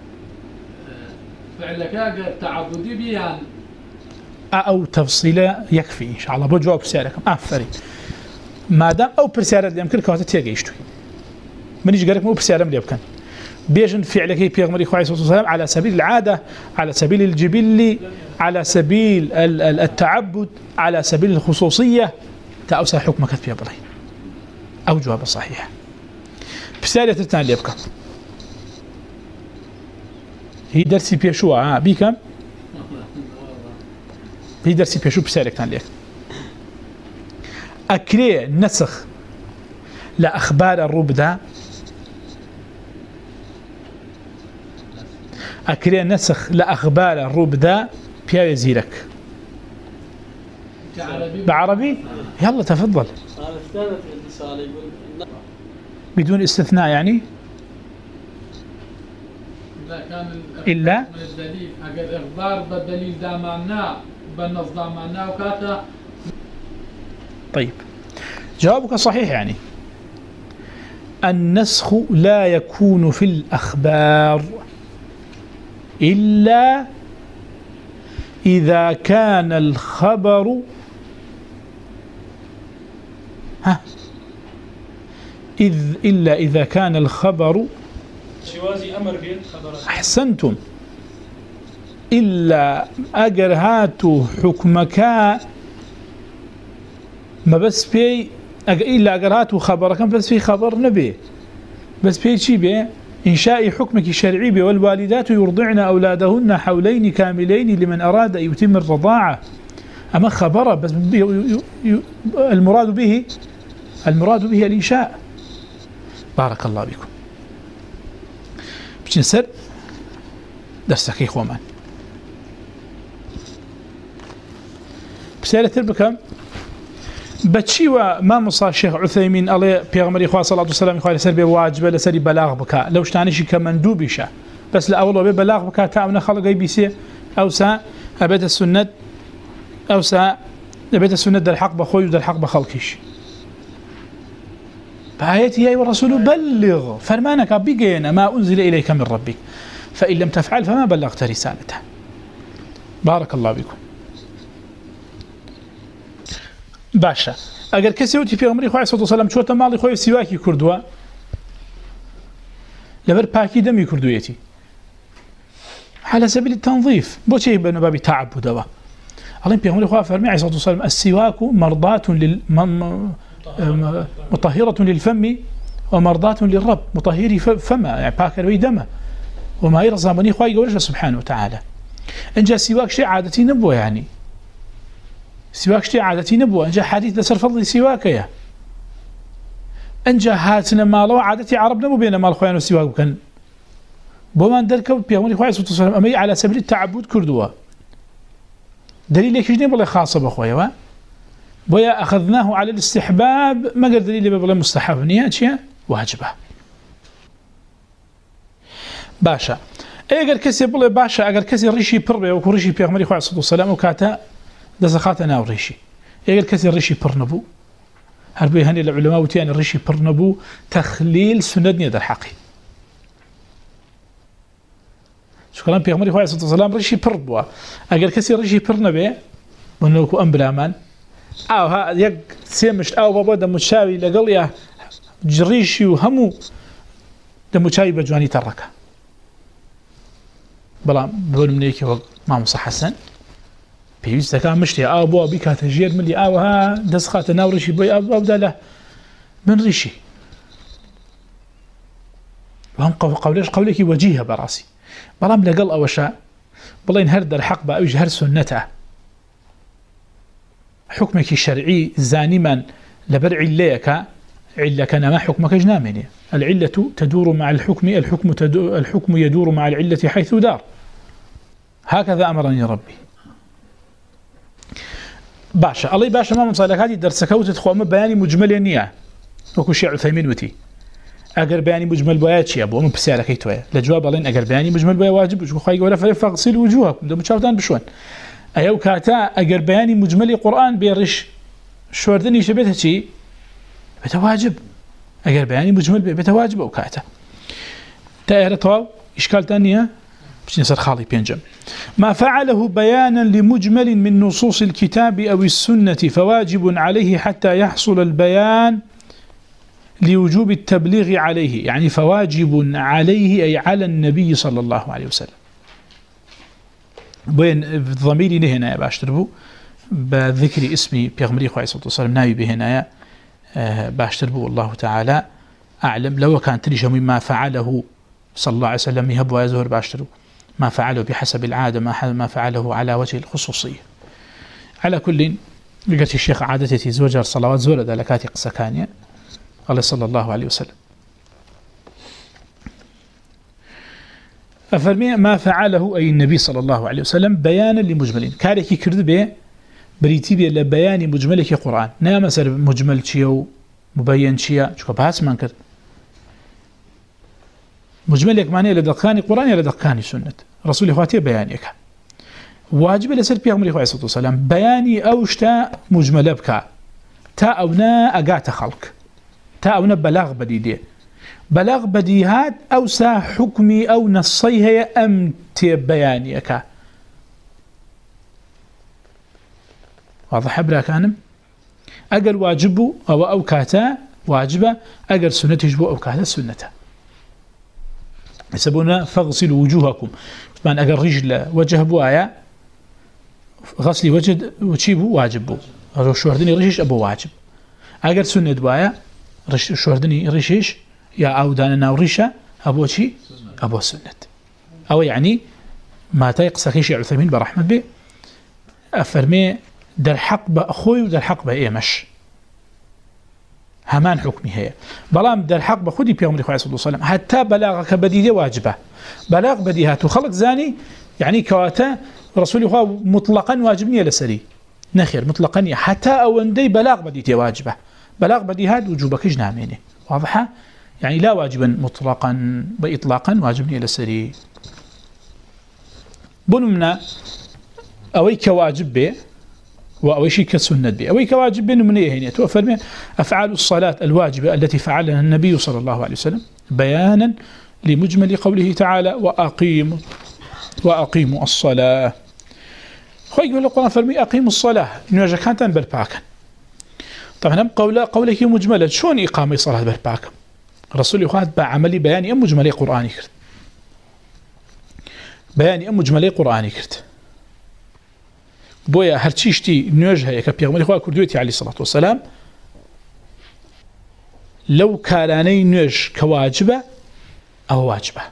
فعلك تعبدي بيان
او تفصيل يكفي ان شاء الله. بجواب سياركم افري ما دام او برسياره اللي يمكن كوتا تيغيشتو من يجي قالك مو برسياره اللي يمكن بيجن فعلك هي بيغمر اخوي بيغمري خويس وسلام على سبيل العاده على سبيل الجبل، على سبيل التعبد، على سبيل الخصوصيه تاوسع حكمك في بلي او جواب صحيح برسياره الثانيه اللي يبقى هي درسي بيشوا ها بيكم في درسي بيشو بسالك تان ليك أكري نسخ لأخبار الربدة أكري نسخ لأخبار الربدة بيا يزيرك بعربي يلا تفضل. بدون استثناء يعني إلا
الدليل أجل إخبار بالدليل دا معناه بالنظام معناه وكاتا
طيب. جوابك صحيح يعني. النسخ لا يكون في الأخبار إلا إذا كان الخبر ها؟ إذ إلا إذا كان الخبر أحسنتم. إلا أجر هاتو حكمك ما بس في إلا أجر هاتو خبرك بس في خبر نبي. بس في شيء به إنشاء حكمك الشرعي به والوالدات يرضعن أولادهن حولين كاملين لمن أراد أن يتم الرضاعة. أما خبر، بس المراد به المراد به الإنشاء. بارك الله بكم بچن سر؟ درسك إخوة من بسيرة بكم بچی و ما مصا شیخ عثیمین علی پیغمبر خدا صلی الله علیه و سلم خدا سر به واجب لسری بلاغ بکا لو شتانشی که مندوبشه بس الاول به بلاغ بکا تا من خلق ای بیسی او سا ابد السنه او سا ابد السنه در حق بخوي در حق بخلقش بايتي يا الرسول بلغ فرمانك بقينا ما انزل اليك من ربك فان لم تفعل فما بلغت رسالته. بارك الله بكم باشا اگر کسی وتی پیغمبر خدا صلی الله علیه و سلم چوت مالی خو سیواکی کردوا لبر پاکی دمی کردویتی على سبيل التنظيف بو شيء بنو باب تعبد دوا الله پیغمبر خدا فرمى عليه الصلاه والسلام السواك مرضات لل مطهره للفم ومرضاه للرب مطهري فم يعني باكر ويدم وما يرضى بني خواي يقول سبحانه وتعالى ان جاء سواك شيء عادتي نبوه يعني سواك شتي عادتي نبوة انجا حديث لسر فضل سواكيا انجا هاتنا مالو عادتي عرب نبو بين مال خوان وسواك بكن. بومان دركو بيغمري خوان صلى الله عليه وسلم امي على سبيل التعبد كردوا. دليل ليش نبو لي خاصة بخويا، وا. بويا أخذناه على الاستحباب، ما قال دليل ببلا مستحب نياتيا واجبة. باشا. اگر کسی بله باشا اگر کسی ریشی پر به و ریشی پیغمبری خدا صلی الله علیه و سلم و کاتا دزخات ناو ريشي. يقول كثير ريشي برنبو، هربي هني العلماء وتيان الريشي برنبو تخليل سندني هذا الحقي شكرا بيغمري خواه صلى الله عليه وسلم، ريشي بربوا. أقول كثير ريشي برنبي ونوكو أمبلامان. أو ها، يق سيمش أو بابا دا متشاوي لقل يا جريشي وهمو دا متشاوي بجواني تركه. بلا بقول منيكي ما مصح حسن پێویستەکە مشتی ئاو بۆ بیکاتە ژێر ملی ئاوها دەست خاتە ناوڕشی بۆی ئەودا لە من ڕیشی هم قولش قولێکی وەجیهە بەڕاستی. بەڵام لەگەڵ ئەوەشە بڵێن هەر دەرحەق بە ئەوش هەر سنەتە حكمك شرعي زانما لبر عليك علك نما حكمك جنامني العلة تدور مع الحكم الحكم تدور الحكم يدور مع العلة حيث دار. هكذا أمرني ربي باشا الله باشا ما مصالح هذه درس كوت خوام بياني مجمل نية وكو شيء عثيمين وتي اگر بياني مجمل بويا شيء ابو من بسالك توي لجواب الله اگر بياني مجمل بويا واجب وشو خاي ولا فغسل وجوهكم دم تشافتان بشوان ئەو کاتە ئەگەر بەیانی مجملی قورآن بێڕش شوردنی شبێتە چی؟ بێتە واجب. ئەگەر بەیانی مجمل بێ بێتە واجب ئەو کاتە تا ئێرە تەواو ئیشکالتان نییە ما فعله بيانا لمجمل من نصوص الكتاب أو السنة فواجب عليه حتى يحصل البيان لوجوب التبليغ عليه يعني فواجب عليه أي على النبي صلى الله عليه وسلم بين ضميري نهنا باشتر بو بذكر اسمي بيغمري خواه صلى الله عليه وسلم ناوي بهنا باشتر بو الله تعالى أعلم لو كان تريش مما فعله صلى الله عليه وسلم يهب ويزهر باشتر ما فعله بحسب العادة، ما فعله على وجه الخصوصية. على كل، قلت الشيخ عادتي زوجر صلوات زورة لكاتي قسكانيا قال صلى الله عليه وسلم. أفرمي ما فعله، أي النبي صلى الله عليه وسلم، بيانا لمجملين. كاريكي كرد به بريتي به لبيان مجملك قرآن. نعم، سر مجمل شيء، مبين شيء. شو بحث من كرد. مجملك معنى لدقاني قرآن يا لدقاني سنة رسول إخواتي بيانيك واجب لسر بيغمر إخواتي صلى الله عليه وسلم بياني مجمل بك تا أونا أقات خلق تا أونا بلاغ بديدي بلغ بديهات او سا حكمي او نصي هي ام تي بيانيك واضح بلا كانم اقل واجب او او كاتا واجبه اقل سنه يجب او كاتا سنه يسبون فغسل وجوهكم. من اقل رجل وجه بوايا غسل وجه وشيبه واجب. هذا شوردني رجيش ابو واجب. اگر اقل سنه بوايا شوردني رجيش یا او دان ناوریشا ابو چی ابو سنت او یعنی ما تای قصه شیع عثمین برحمت به افرمی در حق با اخوی و در حق با ایمش همان حکمی هي بلام در حق بخودي بيغمر خواه صلى الله عليه وسلم حتى بلاغك بديدي واجبه بلاغ بديهات وخلق زاني يعني یعنی كواتا رسول الله مطلقا واجبني لسري نخير مطلقا حتى او اندي بلاغ بديتي واجبه بلاغ بديهات وجوبك جناميني واضحه يعني یعنی لا واجبا مطلقا بإطلاقا واجبني إلى سري بنمنا أويك واجب به وأويشي كسنة به أويك واجب به نمنيه هنا؟ توفر من أفعال الصلاة الواجبة التي فعلها النبي صلى الله عليه وسلم بيانا لمجمل قوله تعالى وأقيم وأقيموا الصلاة. خوي يقول القرآن فرمي أقيموا الصلاة. نواجه كانت بالباكا طبعا قولة قولك مجملة شون إقامة صلاة بالباكا رسول الله بعملي بيان ام مجمل قراني كرت. بيان ام مجمل قراني كرت. بويا هرتشتي نوجه هيك بيغمر اخوه كردويتي عليه الصلاه والسلام، لو كانني نوج كواجبه او واجبه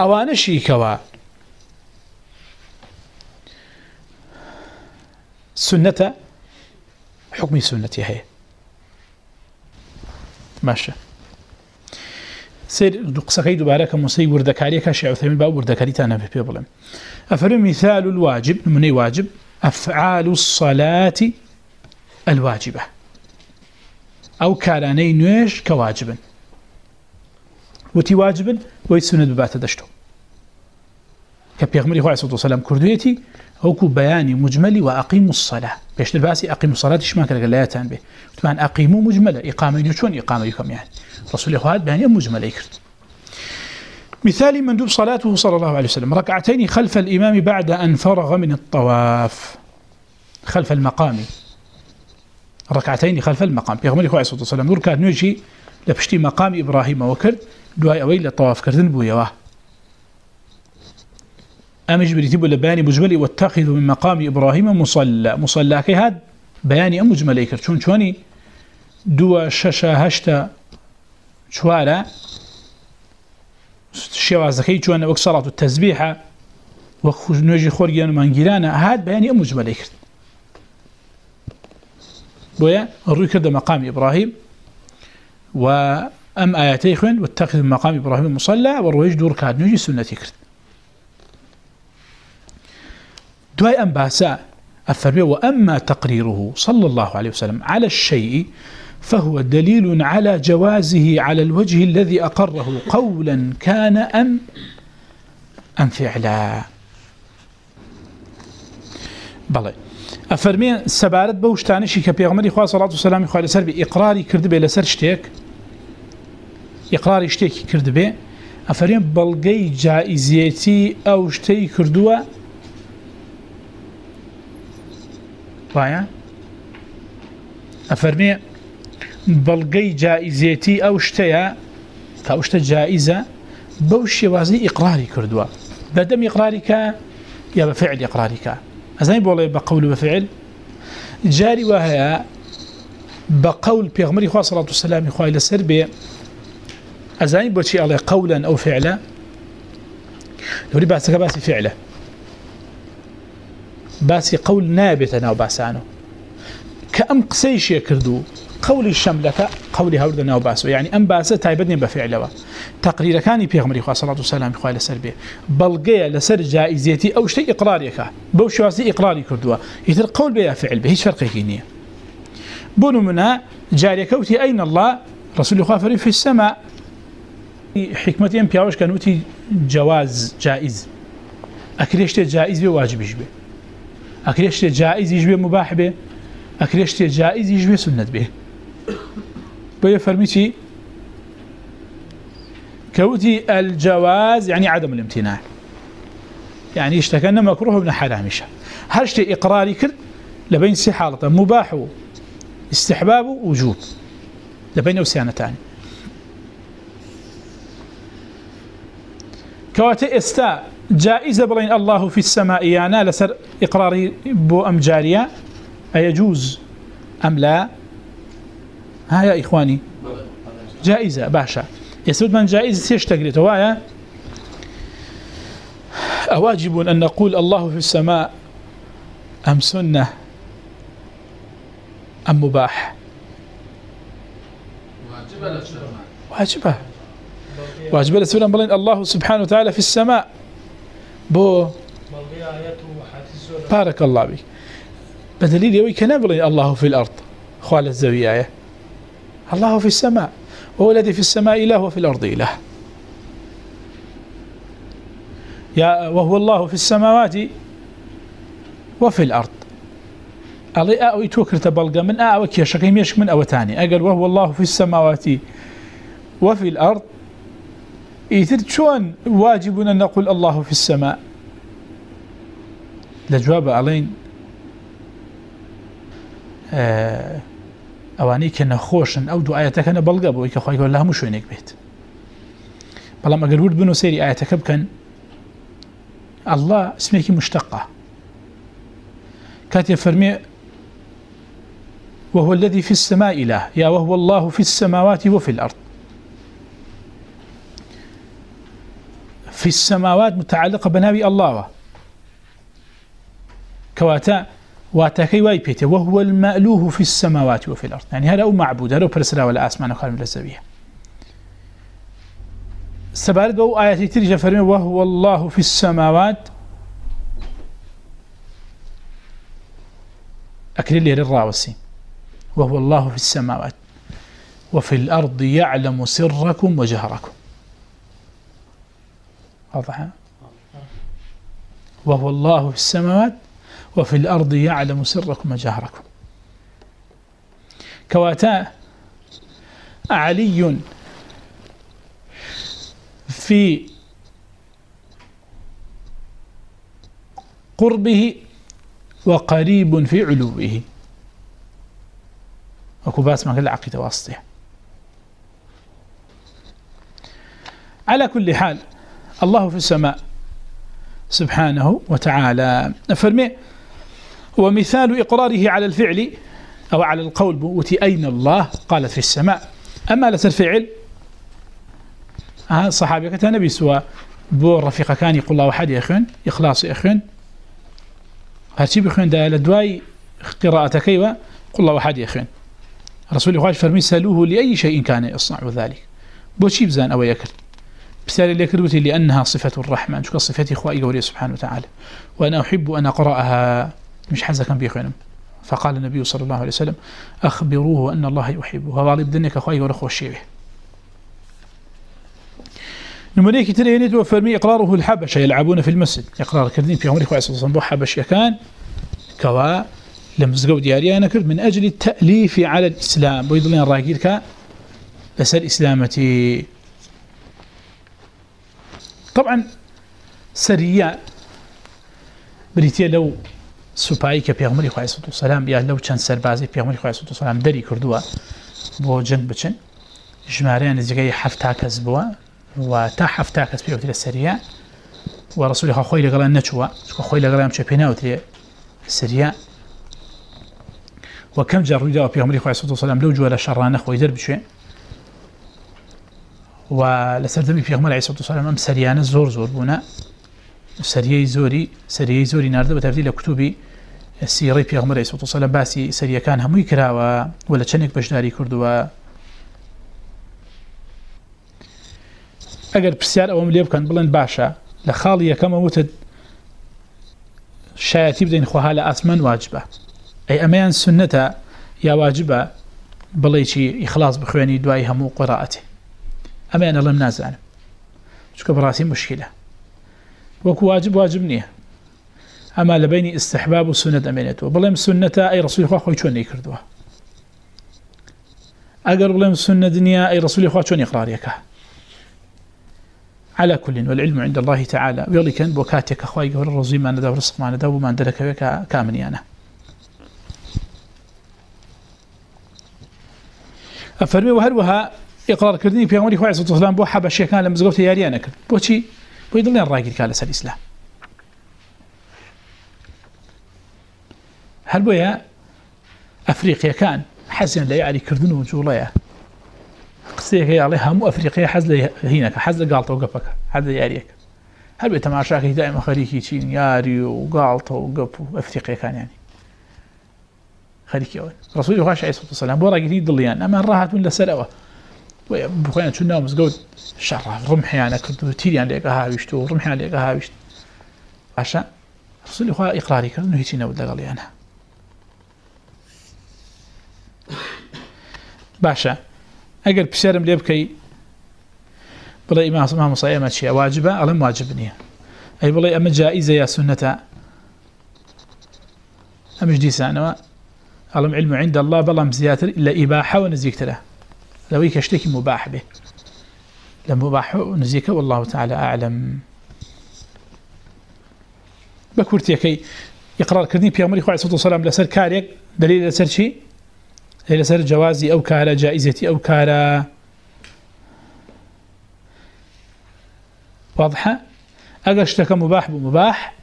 او شي كوا سنته حكمي سنتي هي. ماشي. سير قصقي دوباره كمسي وردكاري كشيع عثيمين، باب وردكاري تانا بيبلم مثال الواجب من واجب. أفعال الصلاة الواجبة. أو كاراني نويش كواجبا. وتي واجبا؟ ويسند ببات دشتو. كبيغمري خواه صلى الله عليه وسلم كردويتي هوكو بياني مجملي وأقيموا الصلاة. بيش الباسي أقيموا الصلاة إشما كلا لا يتان به. وطبعا أقيموا مجملة، إقامة يجون إقامة يكم يعني. رسول الله بياني مجملة يكرد. مثالي مندوب صلاته صلى الله عليه وسلم. ركعتين خلف الإمام بعد أن فرغ من الطواف. خلف المقام. ركعتين خلف المقام. بيغمري خواه صلى الله عليه وسلم نور كان نوجي لبشتي مقام إبراهيم وكرد دواء أوي لطواف كردن بويواه أمش بريتب لبيان مجمل واتخذ من مقام إبراهيم مصلى مصلى كي هاد بيان أم مجمل يكر شون شوني دوا ششا هشتا شوارا شوازكي شوانا وك صلاة التسبيحة وك نوجي خوريان مانجيرانا هاد بيان أم مجمل يكر بويا الروي كرد مقام إبراهيم وأم آياتي خوين واتخذ من مقام إبراهيم مصلى والرويج دور كاد نوجي سنة يكرد دواي أم باسا الثربية وأما تقريره صلى الله عليه وسلم على الشيء فهو دليل على جوازه على الوجه الذي أقره قولا كان أم أم فعلا. بلى أفرمي، سبارت بوشتانشي كبيغمري خواه صلاة والسلام خواه لسر بإقراري كرد بي لسر شتيك إقراري شتيك كرد بي أفرمي بلغي جائزيتي أو شتي كردوا وایە ئەفەرمێ بەڵگەی جائزێتی ئەو شتەیە، تا شتە جائزە بەو شێوازی ئیقراری کردووە. بەدەم ئیقراریکە یا بە فعل ئیقراریکە؟ ئەزای بۆڵێ بە قول بەفعل جاری وە بە قول پێغمەری خوا سەڵات و لەسەر بێ ئەزانی بۆچی ئەڵێ قولا ئەو فعلە؟ لەوری باسەکە باسی فعلە. باسی قول نابێتە ناو باسانە کە ئەم کردو قولی شەملەکە قولی هەوردە ناو باسەوە یعنی ئەم باسە تایبەتنی بەفعلەوە تقریرەکانی پێغمەری خوا سەڵات و سەلامی خوای لەسەر بێ بەڵگەیە لەسەر جائزێتی ئەو شتەی ئیقرارێکە بەو شوازی ئیقراری کردووە هیتر قول بێ فعل بە هیچ فەرقێکی نییە بۆ نمونە جارێکەوتی ئەین الله؟ رسول خوا فەرمی في السماء. حکمەتی ئەم پیاوەش کەنوتی جواز، جائز. ئەکرێشتێ جائز بێ واجبیش بێ اكريشتي جائز يجبي مباح به اكريشتي جائز يجبي سنت به بيه فرميتي كوتي الجواز يعني عدم الامتناع يعني اشتكنا مكروه ابن حرامشة هرشتي اقراري كر لبين سي حالة مباح استحباب وجوب لبين وسيانتان كواتي استا جائزة بلين الله في السماء يانا لسر إقراري بو أم جارية أيجوز أم لا ها يا إخواني. جائزة باشا. يسود من جائزة سيشتقريت وايا. أواجب أن نقول الله في السماء أم سنة أم مباح؟ واجبة واجبة. لسورة بلين الله سبحانه وتعالى في السماء. بو. بارك الله بك بدليل يوي كنبلي الله في الأرض. خوال الزوية الله في السماء، وهو الذي في السماء إله وفي الأرض إله. يا وهو الله في السماوات وفي الأرض. ألي أوي توكر تبلغ من أوي كيشك يميشك من أوتاني أقل وهو الله في السماوات وفي الأرض. إذن شون واجب أن نقول الله في السماء؟ لجواب علين أواني كنا خوشا أو دو آياتك أنا بلغة بويك أخوة يقول لها مش وينك بيت بلا ما قلت بنو سيري آياتك بكن الله اسمك مشتقة كانت فرمي وهو الذي في السماء إله يا وهو الله في السماوات وفي الأرض في السماوات متعلقة بنبي الله كواتا واتاكي واي بيته وهو المألوه في السماوات وفي الأرض. يعني هذا معبود هذا برسلا ولا أسمان وخال من الزبية استبارد بو آياتي ترجى فرمي وهو الله في السماوات. أكل اللي للراوسي وهو الله في السماوات وفي الأرض يعلم سركم وجهركم. واضح وهو الله في السماوات وفي الأرض يعلم سركم وجهركم كواتا علي في قربه وقريب في علوه. وكباس ما قال عقيدة واسطة. على كل حال، الله في السماء سبحانه وتعالى. فرمي ومثال إقراره على الفعل أو على القول بوتي أين الله قالت في السماء. أما لسر فعل صحابي كتا نبي سوى بو الرفيق كان يقول الله واحد يا أخوان، إخلاص يا أخوان. هاتي بخوان دا لدواي قراءة كيوة قل الله واحد يا أخوان. رسول الله فرمي، سألوه لأي شيء كان يصنع ذلك. بو شي بزان أو يكل بسال اللي كربتي لأنها صفة الرحمن. شكرا، صفة إخوائي قولي سبحانه وتعالى. وأنا أحب أن أقرأها. مش حزة كان بيخوانم فقال النبي صلى الله عليه وسلم، أخبروه أن الله يحبه. وغالب دنك أخوائي ورخو الشيبه نمونيك ترينيت وفرمي إقراره الحبشة، يلعبون في المسجد. إقرار كردين في عمرك وعيسى صنبو حبش يكان كوا لمزقو دياريانا كرد من أجل التأليف على الإسلام. ويضلين راقير كا بس الإسلامة طبعا سريع. بريتيا لو سوپایی که پیغمبر خدا و سلام یا لو چند سربازی پیغمبر خدا و سلام دری کردوا بو جنگ بچن. جماره نزدیکی هفت کس بوا و تا هفت کس پیوتی سریع و رسول خدا خوی لگران نچوا چون خوی لگران چه پیناوتی سریع و کم جر رویدا و سلام لو جوال شرانه خوی و لسردمی پیغمبر علیه الصلاه والسلام ام سریانه زور سریه زوری سریه زوری نرده به تبدیل کتبی سیره پیغمبر علیه الصلاه والسلام باسی سریه کان هموی کراوه ولا چنک بشداری کردوه اگر پرسیار اوم لیب کن بلند باشه لخالی یکم وتد شایتی بدین خو حال اسمان واجبه ای امیان سنته یا واجبه بلی چی اخلاص دوای همو قراءته امیان الله منازعنه چکه براسی مشکله وكو واجب واجب نيه اما لبين استحباب السنه امنته بلهم سنه اي رسول الله خوي شلون يكردوها اگر بلهم سنه دنيا اي رسول الله شلون يقرار على كل والعلم عند الله تعالى. ويلي كان بوكاتك اخوي قبل الرزي ما ندى رزق ما ندى وما ندرك بك كامني انا افرمي وهروها اقرار كردني في عمري خوي صلى الله عليه وسلم بو حبشي كان لما زغوت ياريانا كرد بوشي ويضلين راقي كالس الإسلام هل بويا أفريقيا كان حسن لا يعلي كردن وجوليا قصيك يا الله هم أفريقيا حزل هينك حزل قالت وقفك حزل ياريك هل بويا دائما خليكي تشين ياري وقالت وقف أفريقيا كان يعني خليكي أول رسول الله عليه الصلاة والسلام بورا قلت ضليان أما راحت من لسلوة بخوينا شنو مسجود شرف رمحي انا كنت تيري عندي هاويشت ورمحي عندي هاويشت عشان رسول الله اقراري كان انه هيتينا ولا قال انا باشا اقل بشرم لي بكي بلا امام امام مصايا ما شيء واجبه على واجبني اي بلا اما جائزه يا سنه ام جديس علم علم عند الله بلا مزيات الا اباحه ونزيك له لو يكشتكي مباح به. لمباح نزيك والله تعالى أعلم. بكورتي كي إقرار كردين في أمريكا عليه الصلاة والسلام لسر كاريك، دليل لسر شيء؟ لسر جوازي أو كارا جائزتي أو كارا؟ واضحة؟ أقشتك مباح بمباح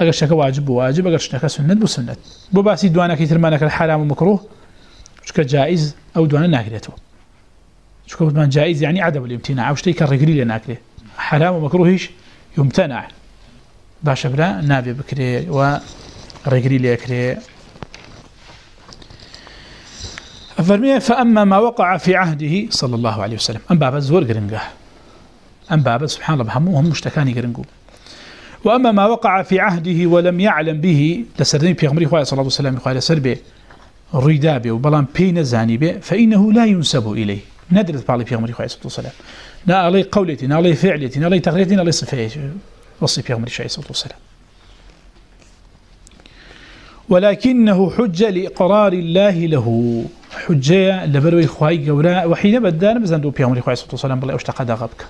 أقشتك واجب بواجب أقشتك سنة بسنة. بباسي دوانا كي ترمانك الحرام ومكروه شك جائز أو دوانا ناكلته شكو من جائز يعني عدم الامتناع، وش تيك الرجلي لناكله حرام ومكروهش يمتنع. باشا بلا، نابي بكري ورجلي ليكري فرمي فأما ما وقع في عهده صلى الله عليه وسلم، أم بابا زور قرنقه. أم بابا سبحان الله بهموهم مشتكاني قرنقو وأما ما وقع في عهده ولم يعلم به لسردين في غمري صلى الله عليه وسلم قال سربي، ريدابي وبلان بين زاني فإنه لا ينسب إليه. ندرت بعض في عمر عليه الصلاة نا علي قولتي نا علي فعلتي نا علي تقريتي نا علي صفاتي وصي في عمر عليه الصلاة ولكنه حجة لإقرار الله له. حجة لبروي خواهي قوراء وحين بدأنا بزندو في عمر عليه الصلاة والسلام بالله اشتقد غبك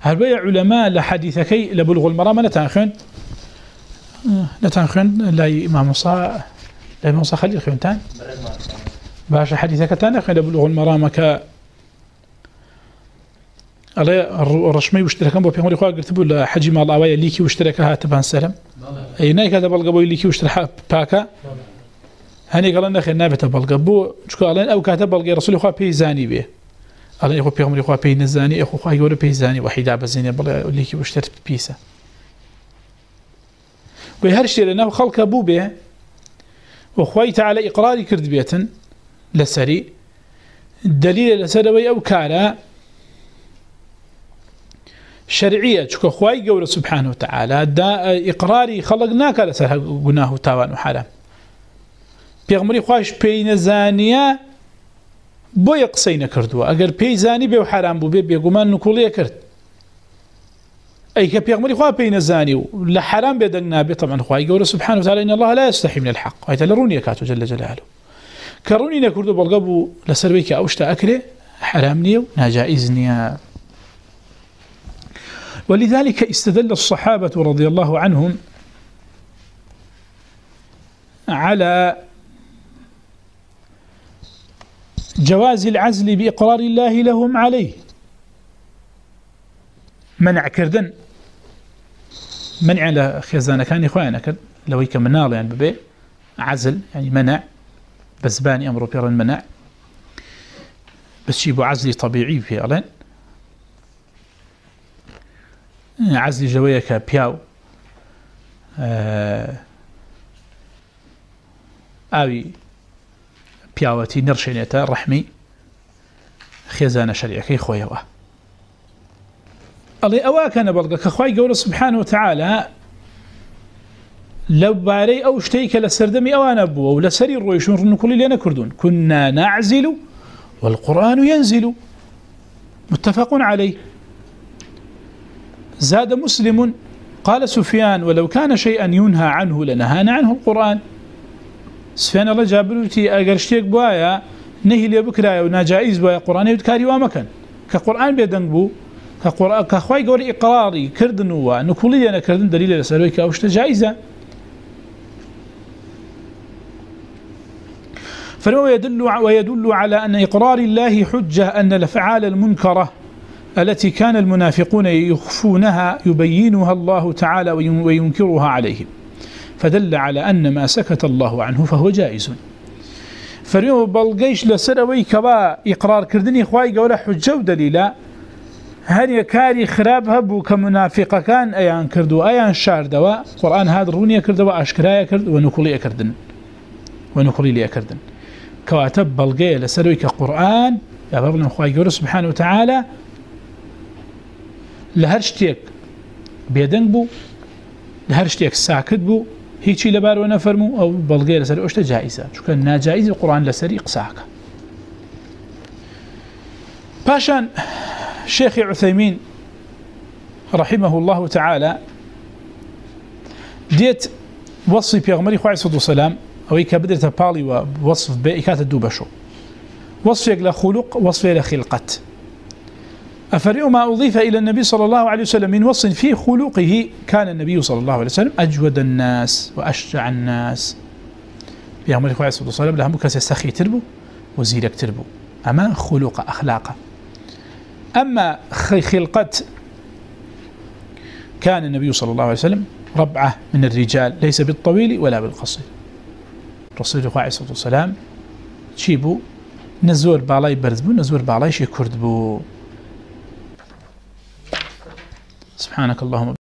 هل بيع علماء لحديثكي لبلغ المرام نتنخن نتنخن لا إمام صا لا إمام صا خليل خيونتان. باشا حديثك تاني خير بلغ المرامك الله رشمي واشتركم بو بيغمري خواه قلت بو حجي مال آوايا ليكي واشتركها تبان سلم. اي نايك هذا بلغ بو ليكي واشتركها باكا. هني قال لنا خير نابت بلغ بو شكو قال او كاتب بلغ رسول خواه بيزاني بيه قال يخو بيغمري خواه بينزاني اخو خواه يقول بيزاني وحيدا بزيني بلغ ليكي واشترك بيسا. وهرشي لنا خلق بو بيه وخواه تعالى اقراري كرد بيتن. لسري دليل لسروي او كارا شرعيه چکو خوای گور سبحانه وتعالى دا اقراري خلقناك لسه گناه تاوان وحرام پیغمبري خوش پین زانيه بو يقسين كردوا اگر پي زاني به حرام بو به گمان نکوليه کرد. اي ك پیغمبري خو پين زاني لا حرام بدنا به طبعا خوای گور سبحانه وتعالى ان الله لا يستحي من الحق. ايت لروني كاتو جل جلاله. كروني نكردو بلغبو لسربيك اوشتا اكله حرام نيو ناجائز نيا ولذلك استدل الصحابة رضي الله عنهم على جواز العزل بإقرار الله لهم عليه. منع كردن. منع على خزانة كان إخوانا لو يكا منال يعني ببي عزل يعني منع. بس باني أمره بيرا منع بس يبو عزلي طبيعي فعلا عزل جوية كبياو. اوي بياوتي نرشينيتا رحمي. خيزان شريعكي خويوا الله اوا كان بلغا كخواي قول سبحانه وتعالى لو باري او شتيك لسردمي اوانا بو ولا سري الرويشون كل لنا كردون كنا نعزل والقرآن ينزل. متفق عليه. زاد مسلم قال سفيان ولو كان شيئا ينهى عنه لنهانا عنه القرآن. سفيان الله جابلوتي أقرشتيك بوايا، نهي لي بكرايا وناجائز بوايا، قرآن يدكاري وامكن. كقرآن بيدنق بو كخواي قولي إقراري كردن ونكولي لنا كردن دليل لسألوك أوشت جائزة. فهو يدل, ويدل على أن إقرار الله حجة أن الأفعال المنكرة التي كان المنافقون يخفونها يبينها الله تعالى وينكرها عليهم. فدل على أن ما سكت الله عنه فهو جائز. فريو بلغيش لسروي كبا إقرار كردني خواهي قولا حجة ودليلا هل يكاري خراب هبو كمنافق كان أيان كردو أيان شار دوا. قرآن هذا روني كردوا أشكرايا كرد ونقولي كردن. ونقولي لي كردن. كواتب بلغي لسروي كقرآن يا ربنا خواهي قولا سبحانه وتعالى لهر شتێک بێدەنگ بوو لە هەر شتێک ساکت بوو هیچی لەبارەوە نەفەرمو ئەو بەڵگەی لەسەر ئەوشتە جایزە چکە ناجایزی قڕان لەسەری قساکە پاشان رحمه الله تعالى دێت وصفی پێغمەری خوای سەد و سەلام ئەوەی کە بدرێتە پاڵی و وصف بێ ئیکاتە دوو بەشۆ وصفێک لە خولوق أفرئ ما أضيف إلى النبي صلى الله عليه وسلم من وصف في خلقه كان النبي صلى الله عليه وسلم أجود الناس وأشجع الناس. في أمر الخواه صلى الله عليه وسلم لهم كسي سخي تربو، وزيرك تربو. أما خلق أخلاق. أما خلقت كان النبي صلى الله عليه وسلم ربعة من الرجال، ليس بالطويل ولا بالقصير. رسول الله صلى الله عليه وسلم شيبو نزور بالاي برزبو نزور بالاي شي كردبو سبحانك اللهم